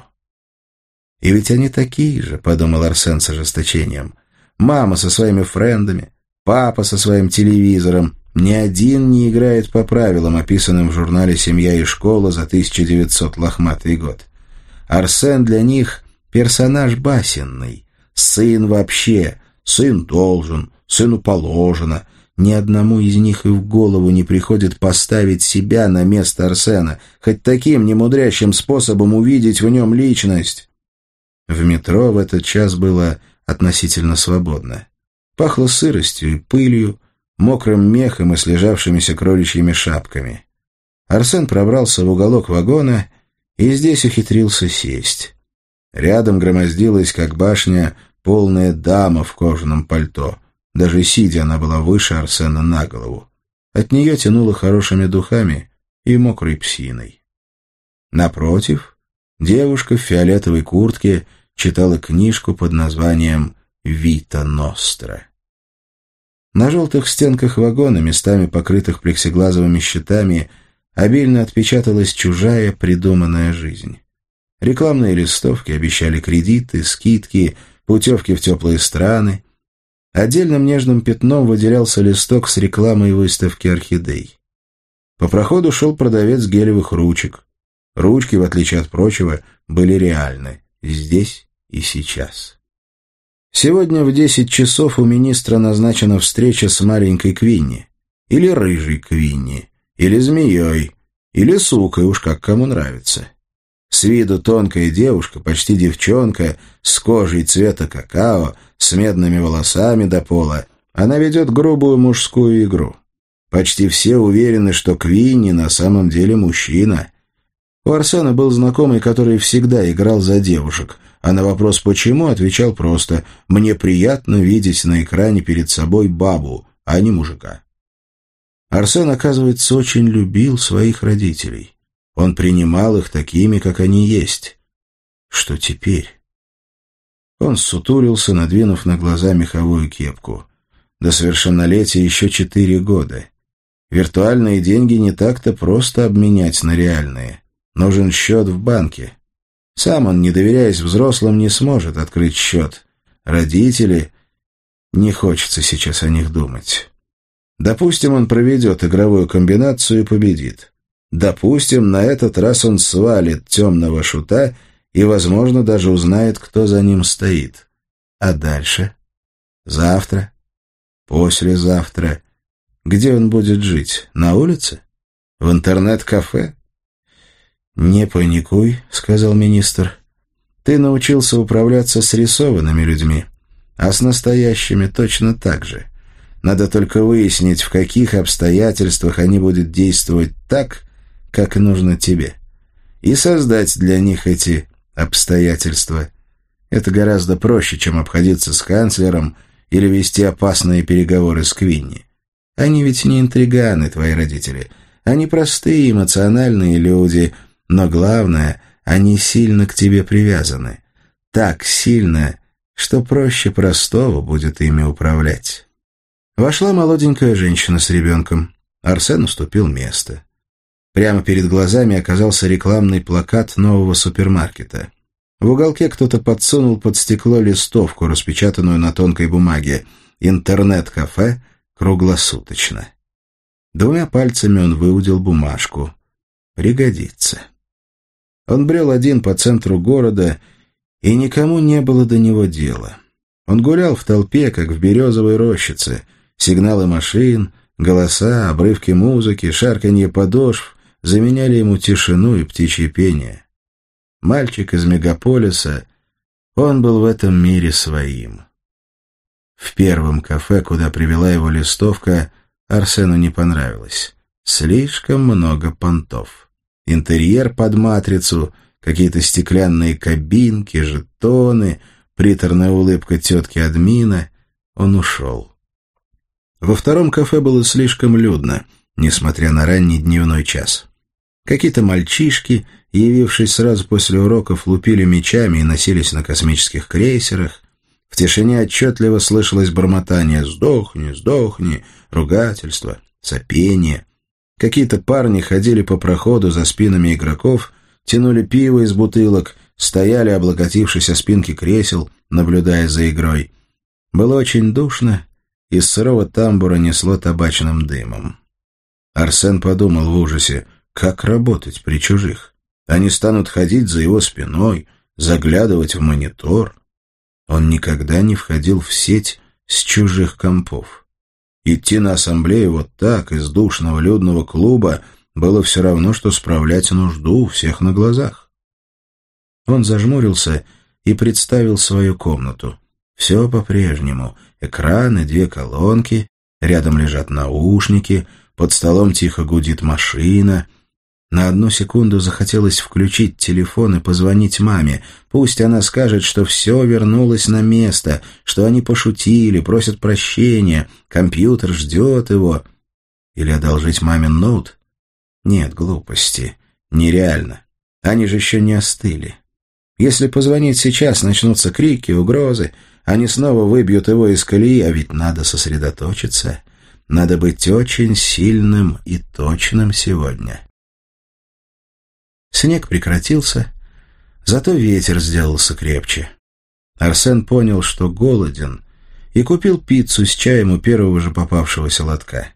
«И ведь они такие же», — подумал Арсен с ожесточением. «Мама со своими френдами, папа со своим телевизором. Ни один не играет по правилам, описанным в журнале «Семья и школа» за 1900 лохматый год. Арсен для них — персонаж басенный, сын вообще, Сын должен, сыну положено. Ни одному из них и в голову не приходит поставить себя на место Арсена, хоть таким немудрящим способом увидеть в нем личность. В метро в этот час было относительно свободно. Пахло сыростью и пылью, мокрым мехом и слежавшимися кроличьими шапками. Арсен пробрался в уголок вагона и здесь ухитрился сесть. Рядом громоздилась, как башня, полная дама в кожаном пальто. Даже сидя она была выше Арсена на голову. От нее тянуло хорошими духами и мокрой псиной. Напротив, девушка в фиолетовой куртке читала книжку под названием «Вита Ностра». На желтых стенках вагона, местами покрытых плексиглазовыми щитами, обильно отпечаталась чужая придуманная жизнь. Рекламные листовки обещали кредиты, скидки — путевки в теплые страны. Отдельным нежным пятном выделялся листок с рекламой выставки орхидей. По проходу шел продавец гелевых ручек. Ручки, в отличие от прочего, были реальны, здесь и сейчас. Сегодня в десять часов у министра назначена встреча с маленькой Квинни, или рыжей Квинни, или змеей, или сукой, уж как кому нравится. С виду тонкая девушка, почти девчонка, с кожей цвета какао, с медными волосами до пола. Она ведет грубую мужскую игру. Почти все уверены, что Квинни на самом деле мужчина. У Арсена был знакомый, который всегда играл за девушек, а на вопрос «почему?» отвечал просто «мне приятно видеть на экране перед собой бабу, а не мужика». Арсен, оказывается, очень любил своих родителей. Он принимал их такими, как они есть. Что теперь? Он сутулился, надвинув на глаза меховую кепку. До совершеннолетия еще четыре года. Виртуальные деньги не так-то просто обменять на реальные. Нужен счет в банке. Сам он, не доверяясь взрослым, не сможет открыть счет. Родители... Не хочется сейчас о них думать. Допустим, он проведет игровую комбинацию и победит. Допустим, на этот раз он свалит темного шута и, возможно, даже узнает, кто за ним стоит. А дальше? Завтра? Послезавтра? Где он будет жить? На улице? В интернет-кафе? «Не паникуй», — сказал министр. «Ты научился управляться с рисованными людьми, а с настоящими точно так же. Надо только выяснить, в каких обстоятельствах они будут действовать так, как нужно тебе, и создать для них эти обстоятельства. Это гораздо проще, чем обходиться с канцлером или вести опасные переговоры с Квинни. Они ведь не интриганы, твои родители. Они простые, эмоциональные люди — но главное, они сильно к тебе привязаны. Так сильно, что проще простого будет ими управлять. Вошла молоденькая женщина с ребенком. Арсен уступил место. Прямо перед глазами оказался рекламный плакат нового супермаркета. В уголке кто-то подсунул под стекло листовку, распечатанную на тонкой бумаге. «Интернет-кафе круглосуточно». Двумя пальцами он выудил бумажку. «Пригодится». Он брел один по центру города, и никому не было до него дела. Он гулял в толпе, как в березовой рощице. Сигналы машин, голоса, обрывки музыки, шарканье подошв заменяли ему тишину и птичье пение. Мальчик из мегаполиса, он был в этом мире своим. В первом кафе, куда привела его листовка, Арсену не понравилось. Слишком много понтов интерьер под матрицу, какие-то стеклянные кабинки, жетоны, приторная улыбка тетки-админа. Он ушел. Во втором кафе было слишком людно, несмотря на ранний дневной час. Какие-то мальчишки, явившись сразу после уроков, лупили мечами и носились на космических крейсерах. В тишине отчетливо слышалось бормотание «Сдохни, сдохни», ругательство, сопение. Какие-то парни ходили по проходу за спинами игроков, тянули пиво из бутылок, стояли, облокотившись о спинки кресел, наблюдая за игрой. Было очень душно, из сырого тамбура несло табачным дымом. Арсен подумал в ужасе, как работать при чужих. Они станут ходить за его спиной, заглядывать в монитор. Он никогда не входил в сеть с чужих компов. Идти на ассамблею вот так, из душного людного клуба, было все равно, что справлять нужду у всех на глазах. Он зажмурился и представил свою комнату. Все по-прежнему. Экраны, две колонки, рядом лежат наушники, под столом тихо гудит машина — на одну секунду захотелось включить телефон и позвонить маме. Пусть она скажет, что все вернулось на место, что они пошутили, просят прощения, компьютер ждет его. Или одолжить мамин ноут? Нет, глупости. Нереально. Они же еще не остыли. Если позвонить сейчас, начнутся крики, угрозы. Они снова выбьют его из колеи, а ведь надо сосредоточиться. Надо быть очень сильным и точным сегодня. Снег прекратился, зато ветер сделался крепче. Арсен понял, что голоден, и купил пиццу с чаем у первого же попавшегося лотка.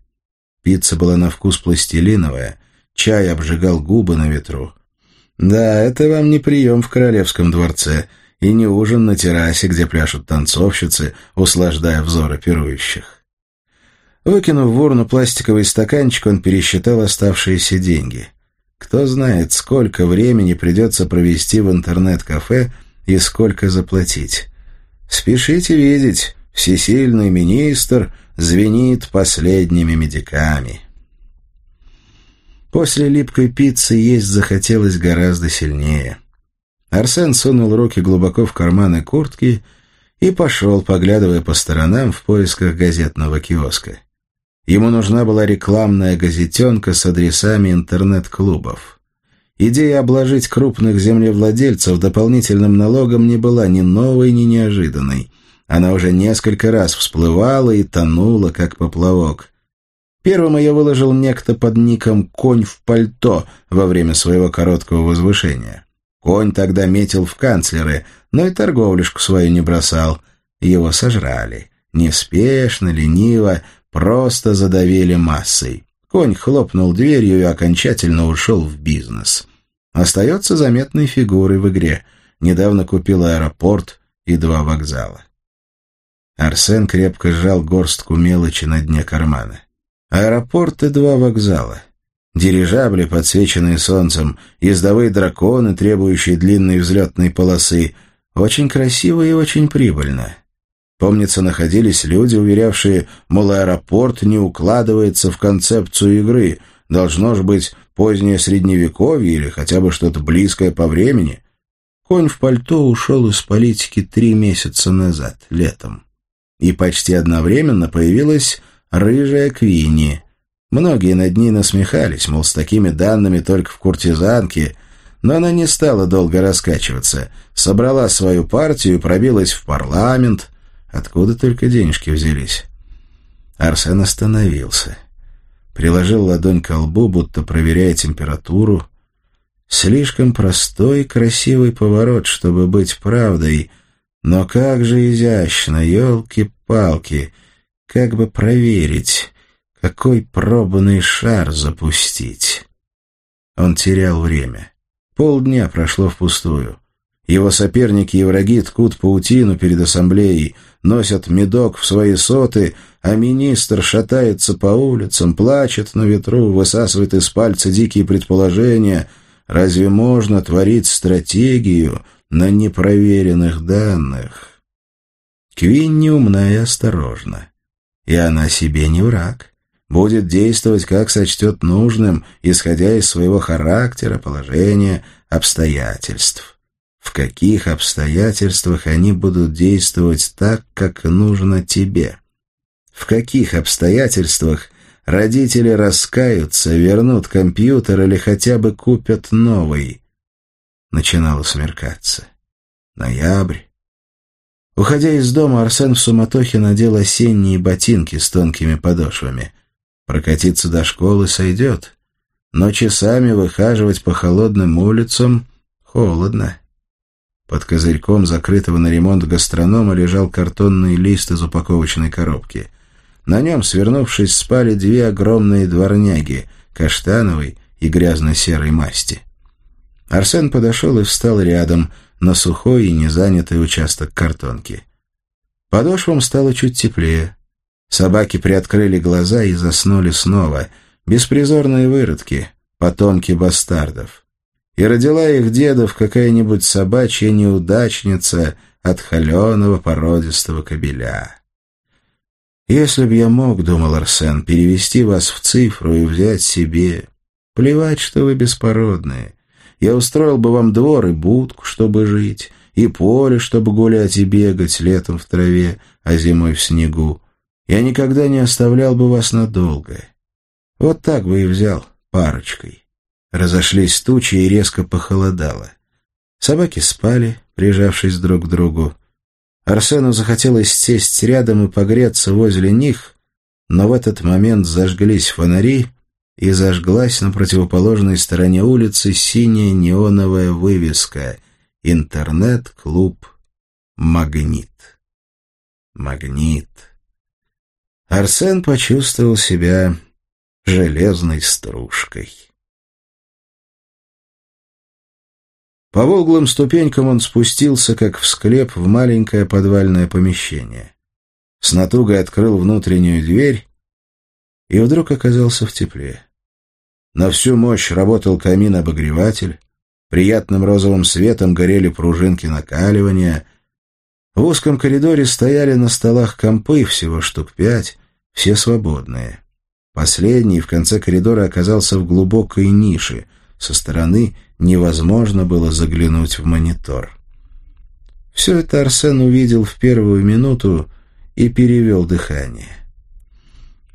Пицца была на вкус пластилиновая, чай обжигал губы на ветру. Да, это вам не прием в королевском дворце и не ужин на террасе, где пляшут танцовщицы, услаждая взоры пирующих. Выкинув в урну пластиковый стаканчик, он пересчитал оставшиеся деньги. Кто знает, сколько времени придется провести в интернет-кафе и сколько заплатить. Спешите видеть, всесильный министр звенит последними медиками. После липкой пиццы есть захотелось гораздо сильнее. Арсен сунул руки глубоко в карманы куртки и пошел, поглядывая по сторонам в поисках газетного киоска. Ему нужна была рекламная газетенка с адресами интернет-клубов. Идея обложить крупных землевладельцев дополнительным налогом не была ни новой, ни неожиданной. Она уже несколько раз всплывала и тонула, как поплавок. Первым ее выложил некто под ником «Конь в пальто» во время своего короткого возвышения. Конь тогда метил в канцлеры, но и торговлюшку свою не бросал. Его сожрали. Неспешно, лениво, Просто задавили массой. Конь хлопнул дверью и окончательно ушел в бизнес. Остается заметной фигурой в игре. Недавно купил аэропорт и два вокзала. Арсен крепко сжал горстку мелочи на дне кармана. Аэропорт и два вокзала. Дирижабли, подсвеченные солнцем, ездовые драконы, требующие длинной взлетной полосы. Очень красиво и очень прибыльно. Помнится, находились люди, уверявшие, мол, аэропорт не укладывается в концепцию игры, должно же быть позднее средневековье или хотя бы что-то близкое по времени. Конь в пальто ушел из политики три месяца назад, летом. И почти одновременно появилась рыжая Квинни. Многие над ней насмехались, мол, с такими данными только в куртизанке, но она не стала долго раскачиваться, собрала свою партию, пробилась в парламент, Откуда только денежки взялись? Арсен остановился. Приложил ладонь к лбу, будто проверяя температуру. Слишком простой и красивый поворот, чтобы быть правдой. Но как же изящно, елки-палки! Как бы проверить, какой пробанный шар запустить? Он терял время. Полдня прошло впустую. Его соперники и враги ткут паутину перед ассамблеей, носят медок в свои соты, а министр шатается по улицам, плачет на ветру, высасывает из пальца дикие предположения. Разве можно творить стратегию на непроверенных данных? Квинни умна и осторожна. И она себе не враг. Будет действовать, как сочтет нужным, исходя из своего характера, положения, обстоятельств в каких обстоятельствах они будут действовать так, как нужно тебе. В каких обстоятельствах родители раскаются, вернут компьютер или хотя бы купят новый. Начинало смеркаться. Ноябрь. Уходя из дома, Арсен в суматохе надел осенние ботинки с тонкими подошвами. Прокатиться до школы сойдет, но часами выхаживать по холодным улицам холодно. Под козырьком закрытого на ремонт гастронома лежал картонный лист из упаковочной коробки. На нем, свернувшись, спали две огромные дворняги, каштановой и грязно-серой масти. Арсен подошел и встал рядом, на сухой и незанятый участок картонки. Подошвам стало чуть теплее. Собаки приоткрыли глаза и заснули снова. Беспризорные выродки, потомки бастардов и родила их дедов какая-нибудь собачья неудачница от холеного породистого кобеля. «Если б я мог, — думал Арсен, — перевести вас в цифру и взять себе, плевать, что вы беспородные, я устроил бы вам двор и будку, чтобы жить, и поле, чтобы гулять и бегать летом в траве, а зимой в снегу. Я никогда не оставлял бы вас надолго. Вот так бы и взял парочкой». Разошлись тучи и резко похолодало. Собаки спали, прижавшись друг к другу. Арсену захотелось сесть рядом и погреться возле них, но в этот момент зажглись фонари, и зажглась на противоположной стороне улицы синяя неоновая вывеска «Интернет-клуб Магнит». Магнит. Арсен почувствовал себя железной стружкой. По волглым ступенькам он спустился, как в склеп, в маленькое подвальное помещение. С натугой открыл внутреннюю дверь и вдруг оказался в тепле. На всю мощь работал камин-обогреватель, приятным розовым светом горели пружинки накаливания. В узком коридоре стояли на столах компы, всего штук пять, все свободные. Последний в конце коридора оказался в глубокой нише. Со стороны невозможно было заглянуть в монитор. Все это Арсен увидел в первую минуту и перевел дыхание.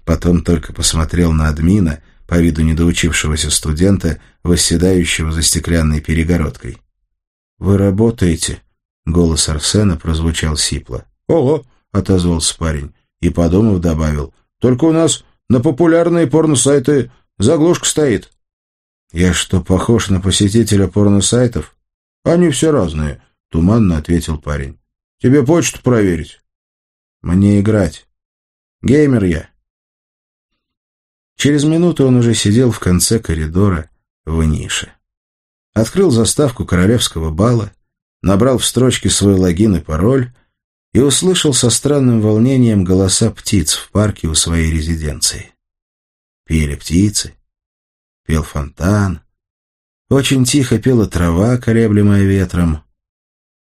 Потом только посмотрел на админа, по виду недоучившегося студента, восседающего за стеклянной перегородкой. «Вы работаете?» — голос Арсена прозвучал сипло. «Ого!» — отозвался парень и, подумав, добавил. «Только у нас на популярные порносайты заглушка стоит». «Я что, похож на посетителя порносайтов?» «Они все разные», — туманно ответил парень. «Тебе почту проверить?» «Мне играть. Геймер я». Через минуту он уже сидел в конце коридора в нише. Открыл заставку королевского бала, набрал в строчке свой логин и пароль и услышал со странным волнением голоса птиц в парке у своей резиденции. Пели птицы, пел фонтан, очень тихо пела трава, колеблемая ветром.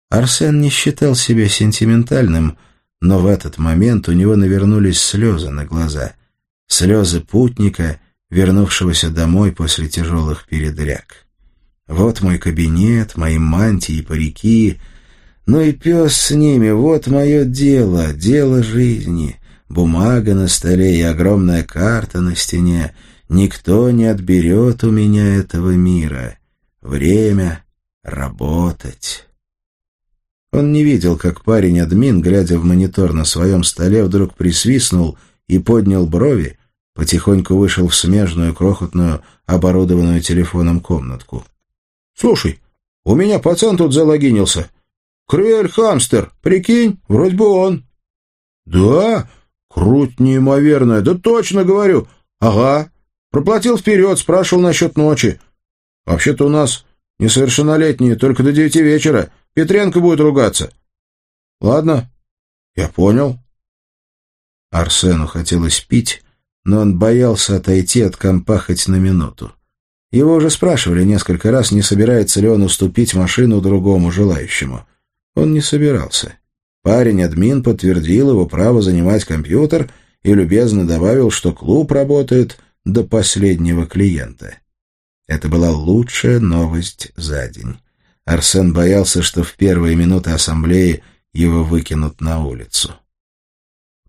Арсен не считал себя сентиментальным, но в этот момент у него навернулись слезы на глаза, слезы путника, вернувшегося домой после тяжелых передряг. Вот мой кабинет, мои мантии парики — ну и пес с ними, вот мое дело, дело жизни. Бумага на столе и огромная карта на стене. Никто не отберет у меня этого мира. Время работать. Он не видел, как парень-админ, глядя в монитор на своем столе, вдруг присвистнул и поднял брови, потихоньку вышел в смежную, крохотную, оборудованную телефоном комнатку. — Слушай, у меня пацан тут залогинился. Крюэль Хамстер, прикинь, вроде бы он. Да? Круть неимоверная, да точно говорю. Ага. Проплатил вперед, спрашивал насчет ночи. Вообще-то у нас несовершеннолетние, только до девяти вечера. Петренко будет ругаться. Ладно, я понял. Арсену хотелось пить, но он боялся отойти от компа хоть на минуту. Его уже спрашивали несколько раз, не собирается ли он уступить машину другому желающему. Он не собирался. Парень-админ подтвердил его право занимать компьютер и любезно добавил, что клуб работает до последнего клиента. Это была лучшая новость за день. Арсен боялся, что в первые минуты ассамблеи его выкинут на улицу.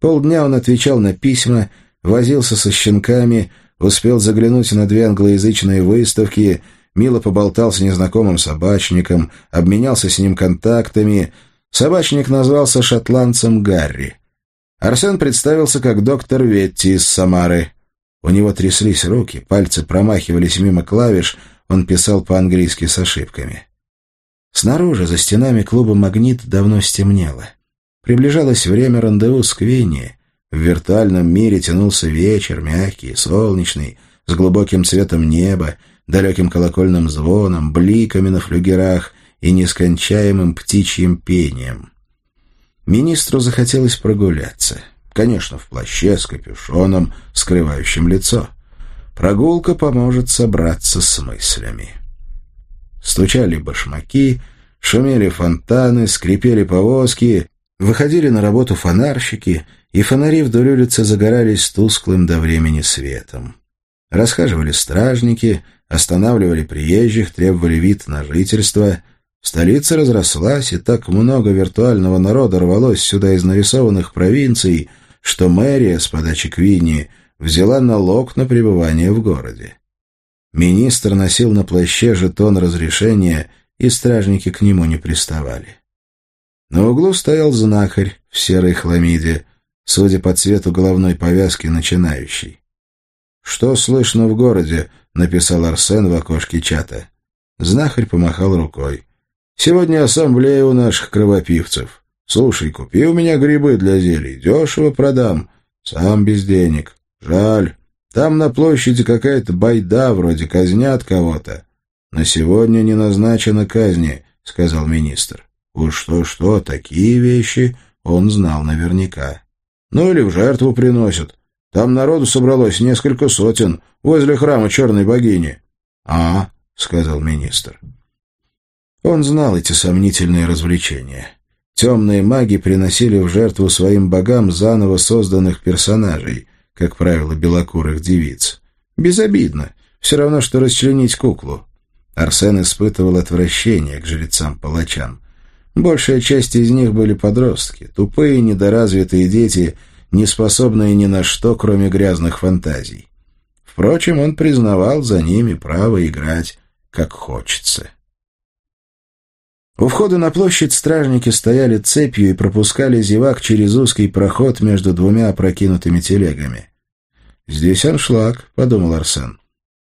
Полдня он отвечал на письма, возился со щенками, успел заглянуть на две англоязычные выставки — мило поболтал с незнакомым собачником, обменялся с ним контактами. Собачник назвался шотландцем Гарри. Арсен представился как доктор Ветти из Самары. У него тряслись руки, пальцы промахивались мимо клавиш, он писал по-английски с ошибками. Снаружи, за стенами клуба «Магнит» давно стемнело. Приближалось время рандеву с Квинни. В виртуальном мире тянулся вечер, мягкий, солнечный, с глубоким цветом неба, далеким колокольным звоном, бликами на флюгерах и нескончаемым птичьим пением. Министру захотелось прогуляться. Конечно, в плаще с капюшоном, скрывающим лицо. Прогулка поможет собраться с мыслями. Стучали башмаки, шумели фонтаны, скрипели повозки, выходили на работу фонарщики, и фонари вдоль улицы загорались тусклым до времени светом. Расхаживали стражники — останавливали приезжих, требовали вид на жительство. Столица разрослась, и так много виртуального народа рвалось сюда из нарисованных провинций, что мэрия с подачи Квинни взяла налог на пребывание в городе. Министр носил на плаще жетон разрешения, и стражники к нему не приставали. На углу стоял знахарь в серой хламиде, судя по цвету головной повязки, начинающий. «Что слышно в городе?» написал Арсен в окошке чата. Знахарь помахал рукой. «Сегодня ассамблея у наших кровопивцев. Слушай, купи у меня грибы для зелий, дешево продам. Сам без денег. Жаль. Там на площади какая-то байда, вроде казнят кого-то. На сегодня не назначена казни», — сказал министр. Уж что-что, такие вещи он знал наверняка. Ну или в жертву приносят. Там народу собралось несколько сотен возле храма черной богини». «А», — сказал министр. Он знал эти сомнительные развлечения. Темные маги приносили в жертву своим богам заново созданных персонажей, как правило, белокурых девиц. Безобидно, все равно, что расчленить куклу. Арсен испытывал отвращение к жрецам-палачам. Большая часть из них были подростки, тупые, недоразвитые дети, не способные ни на что, кроме грязных фантазий. Впрочем, он признавал за ними право играть, как хочется. У входа на площадь стражники стояли цепью и пропускали зевак через узкий проход между двумя опрокинутыми телегами. «Здесь аншлаг», — подумал Арсен.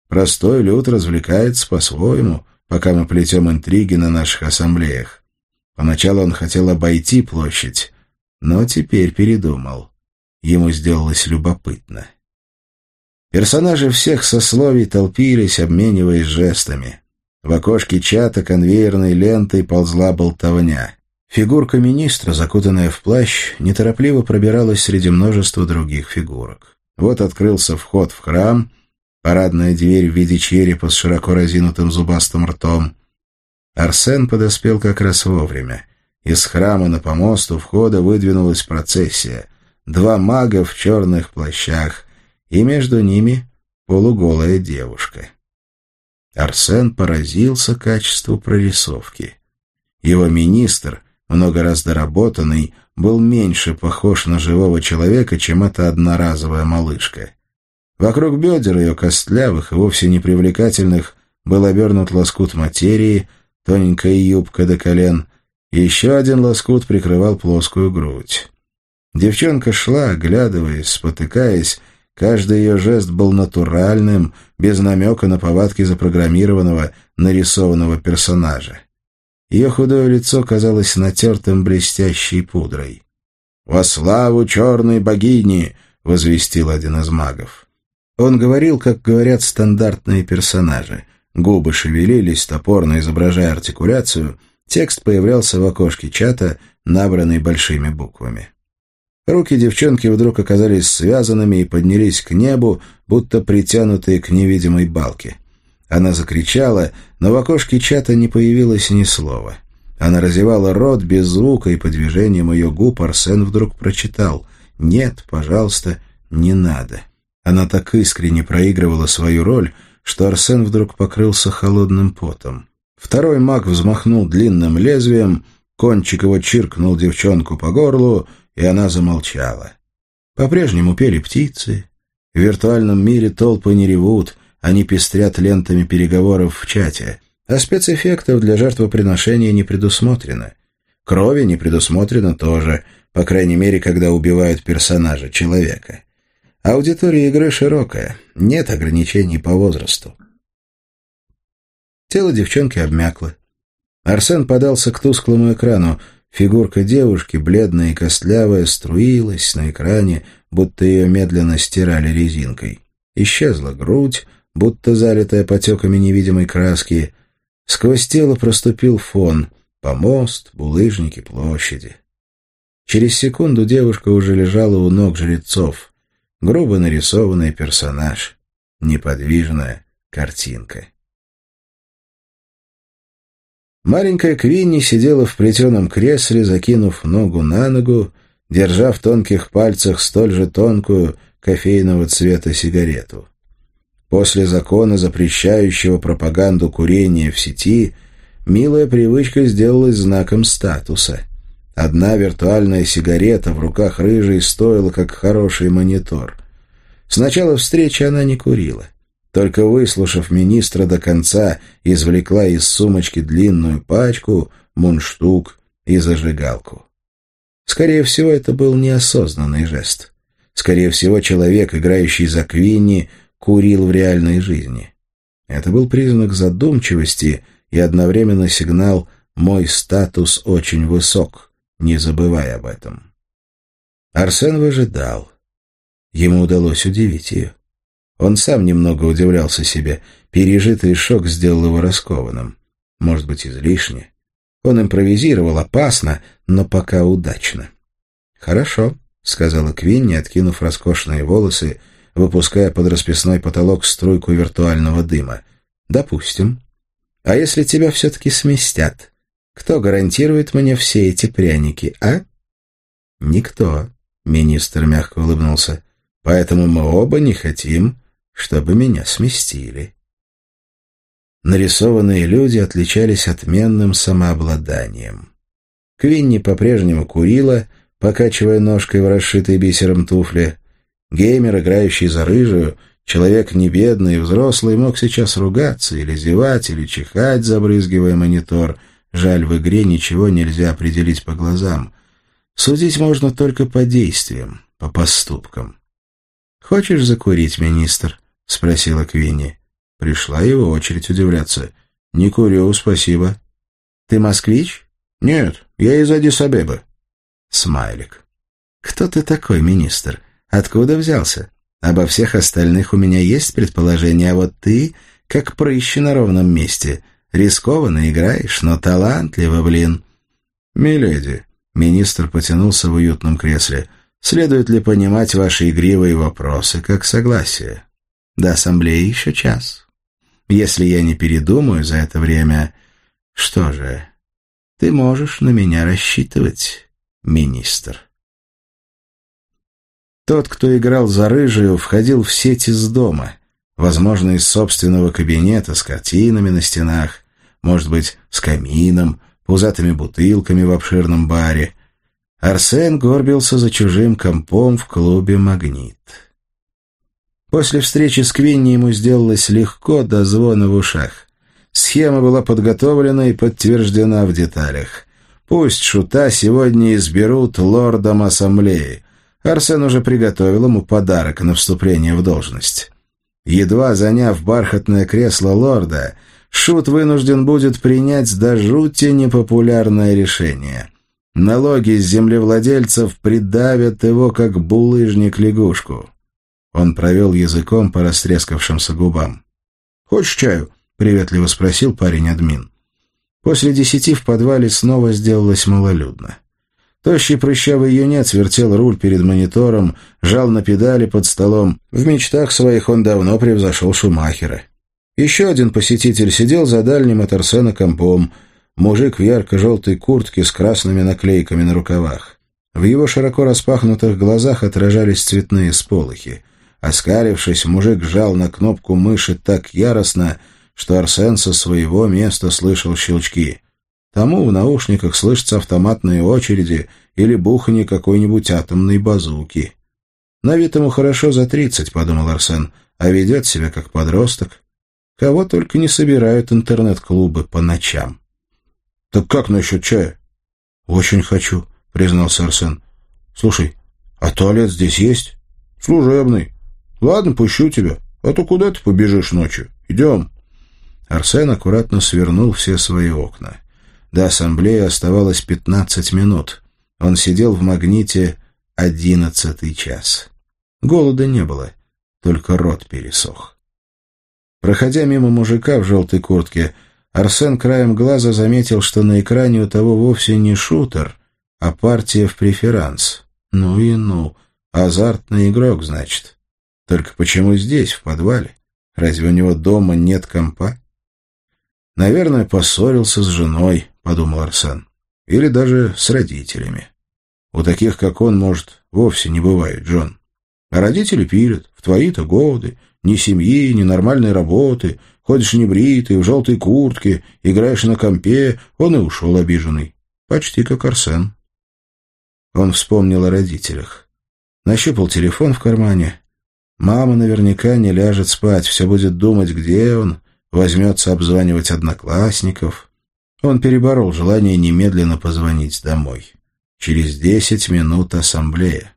«Простой люд развлекается по-своему, пока мы плетем интриги на наших ассамблеях. Поначалу он хотел обойти площадь, но теперь передумал. Ему сделалось любопытно». Персонажи всех сословий толпились, обмениваясь жестами. В окошке чата конвейерной лентой ползла болтовня. Фигурка министра, закутанная в плащ, неторопливо пробиралась среди множества других фигурок. Вот открылся вход в храм, парадная дверь в виде черепа с широко разинутым зубастым ртом. Арсен подоспел как раз вовремя. Из храма на помост у входа выдвинулась процессия. Два мага в черных плащах, и между ними полуголая девушка. Арсен поразился качеству прорисовки. Его министр, много раз доработанный, был меньше похож на живого человека, чем эта одноразовая малышка. Вокруг бедер ее костлявых и вовсе непривлекательных был обернут лоскут материи, тоненькая юбка до колен, и еще один лоскут прикрывал плоскую грудь. Девчонка шла, оглядываясь, спотыкаясь, Каждый ее жест был натуральным, без намека на повадки запрограммированного, нарисованного персонажа. Ее худое лицо казалось натертым блестящей пудрой. «Во славу черной богини!» — возвестил один из магов. Он говорил, как говорят стандартные персонажи. Губы шевелились, топорно изображая артикуляцию. Текст появлялся в окошке чата, набранный большими буквами. Руки девчонки вдруг оказались связанными и поднялись к небу, будто притянутые к невидимой балке. Она закричала, но в окошке чата не появилось ни слова. Она разевала рот без звука, и по движениям ее губ Арсен вдруг прочитал «Нет, пожалуйста, не надо». Она так искренне проигрывала свою роль, что Арсен вдруг покрылся холодным потом. Второй маг взмахнул длинным лезвием, кончик его чиркнул девчонку по горлу, и она замолчала. По-прежнему пели птицы. В виртуальном мире толпы не ревут, они пестрят лентами переговоров в чате, а спецэффектов для жертвоприношения не предусмотрено. Крови не предусмотрено тоже, по крайней мере, когда убивают персонажа, человека. Аудитория игры широкая, нет ограничений по возрасту. Тело девчонки обмякло. Арсен подался к тусклому экрану — Фигурка девушки, бледная и костлявая, струилась на экране, будто ее медленно стирали резинкой. Исчезла грудь, будто залитая потеками невидимой краски. Сквозь тело проступил фон — помост, булыжники, площади. Через секунду девушка уже лежала у ног жрецов. Грубо нарисованный персонаж. Неподвижная картинка. Маленькая Квинни сидела в плетеном кресле, закинув ногу на ногу, держа в тонких пальцах столь же тонкую кофейного цвета сигарету. После закона, запрещающего пропаганду курения в сети, милая привычка сделалась знаком статуса. Одна виртуальная сигарета в руках рыжей стоила, как хороший монитор. С начала встречи она не курила. Только выслушав министра до конца, извлекла из сумочки длинную пачку, мундштук и зажигалку. Скорее всего, это был неосознанный жест. Скорее всего, человек, играющий за Квинни, курил в реальной жизни. Это был признак задумчивости и одновременно сигнал «мой статус очень высок, не забывай об этом». Арсен выжидал. Ему удалось удивить ее. Он сам немного удивлялся себе. Пережитый шок сделал его раскованным. Может быть, излишне. Он импровизировал опасно, но пока удачно. «Хорошо», — сказала Квинни, откинув роскошные волосы, выпуская под расписной потолок струйку виртуального дыма. «Допустим. А если тебя все-таки сместят, кто гарантирует мне все эти пряники, а?» «Никто», — министр мягко улыбнулся. «Поэтому мы оба не хотим, чтобы меня сместили». Нарисованные люди отличались отменным самообладанием. Квинни по-прежнему курила, покачивая ножкой в расшитой бисером туфле. Геймер, играющий за рыжую, человек не бедный и взрослый, мог сейчас ругаться или зевать, или чихать, забрызгивая монитор. Жаль, в игре ничего нельзя определить по глазам. Судить можно только по действиям, по поступкам. «Хочешь закурить, министр?» — спросила Квинни. Пришла его очередь удивляться. «Не курю, спасибо». «Ты москвич?» «Нет, я из Адис-Абебы». Смайлик. «Кто ты такой, министр? Откуда взялся? Обо всех остальных у меня есть предположение, а вот ты, как прыщи на ровном месте. Рискованно играешь, но талантливо, блин». «Миледи», — министр потянулся в уютном кресле, «следует ли понимать ваши игривые вопросы как согласие?» «До ассамблеи еще час. Если я не передумаю за это время, что же, ты можешь на меня рассчитывать, министр. Тот, кто играл за рыжую, входил в сеть из дома, возможно, из собственного кабинета с картинами на стенах, может быть, с камином, пузатыми бутылками в обширном баре. Арсен горбился за чужим компом в клубе «Магнит». После встречи с Квинни ему сделалось легко до звона в ушах. Схема была подготовлена и подтверждена в деталях. Пусть Шута сегодня изберут лордом ассамблеи. Арсен уже приготовил ему подарок на вступление в должность. Едва заняв бархатное кресло лорда, Шут вынужден будет принять до жути непопулярное решение. Налоги с землевладельцев придавят его, как булыжник лягушку. Он провел языком по растрескавшимся губам. «Хочешь чаю?» — приветливо спросил парень-админ. После десяти в подвале снова сделалось малолюдно. Тощий прыщавый юнец вертел руль перед монитором, жал на педали под столом. В мечтах своих он давно превзошел Шумахера. Еще один посетитель сидел за дальним от Арсена компом, мужик в ярко-желтой куртке с красными наклейками на рукавах. В его широко распахнутых глазах отражались цветные сполохи. Оскалившись, мужик жал на кнопку мыши так яростно, что Арсен со своего места слышал щелчки. Тому в наушниках слышатся автоматные очереди или бухание какой-нибудь атомной базуки. «На вид ему хорошо за тридцать», — подумал Арсен, — «а ведет себя как подросток. Кого только не собирают интернет-клубы по ночам». «Так как насчет чая?» «Очень хочу», — признался Арсен. «Слушай, а туалет здесь есть?» «Служебный. Ладно, пущу тебя. А то куда ты побежишь ночью? Идем. Арсен аккуратно свернул все свои окна. До ассамблеи оставалось пятнадцать минут. Он сидел в магните одиннадцатый час. Голода не было, только рот пересох. Проходя мимо мужика в желтой куртке, Арсен краем глаза заметил, что на экране у того вовсе не шутер, а партия в преферанс. Ну и ну, азартный игрок, значит. Только почему здесь, в подвале? Разве у него дома нет компа? Наверное, поссорился с женой, подумал Арсен. Или даже с родителями. У таких, как он, может, вовсе не бывает, Джон. А родители пилят. В твои-то годы. Ни семьи, ни нормальной работы. Ходишь небритый, в желтой куртке, играешь на компе. Он и ушел обиженный. Почти как Арсен. Он вспомнил о родителях. Нащупал телефон в кармане Мама наверняка не ляжет спать, все будет думать, где он, возьмется обзванивать одноклассников. Он переборол желание немедленно позвонить домой. Через десять минут ассамблея.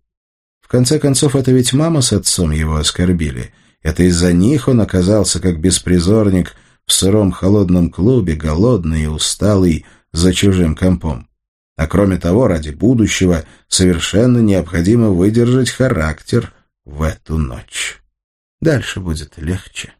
В конце концов, это ведь мама с отцом его оскорбили. Это из-за них он оказался как беспризорник в сыром холодном клубе, голодный и усталый, за чужим компом. А кроме того, ради будущего совершенно необходимо выдержать характер – в эту ночь. Дальше будет легче.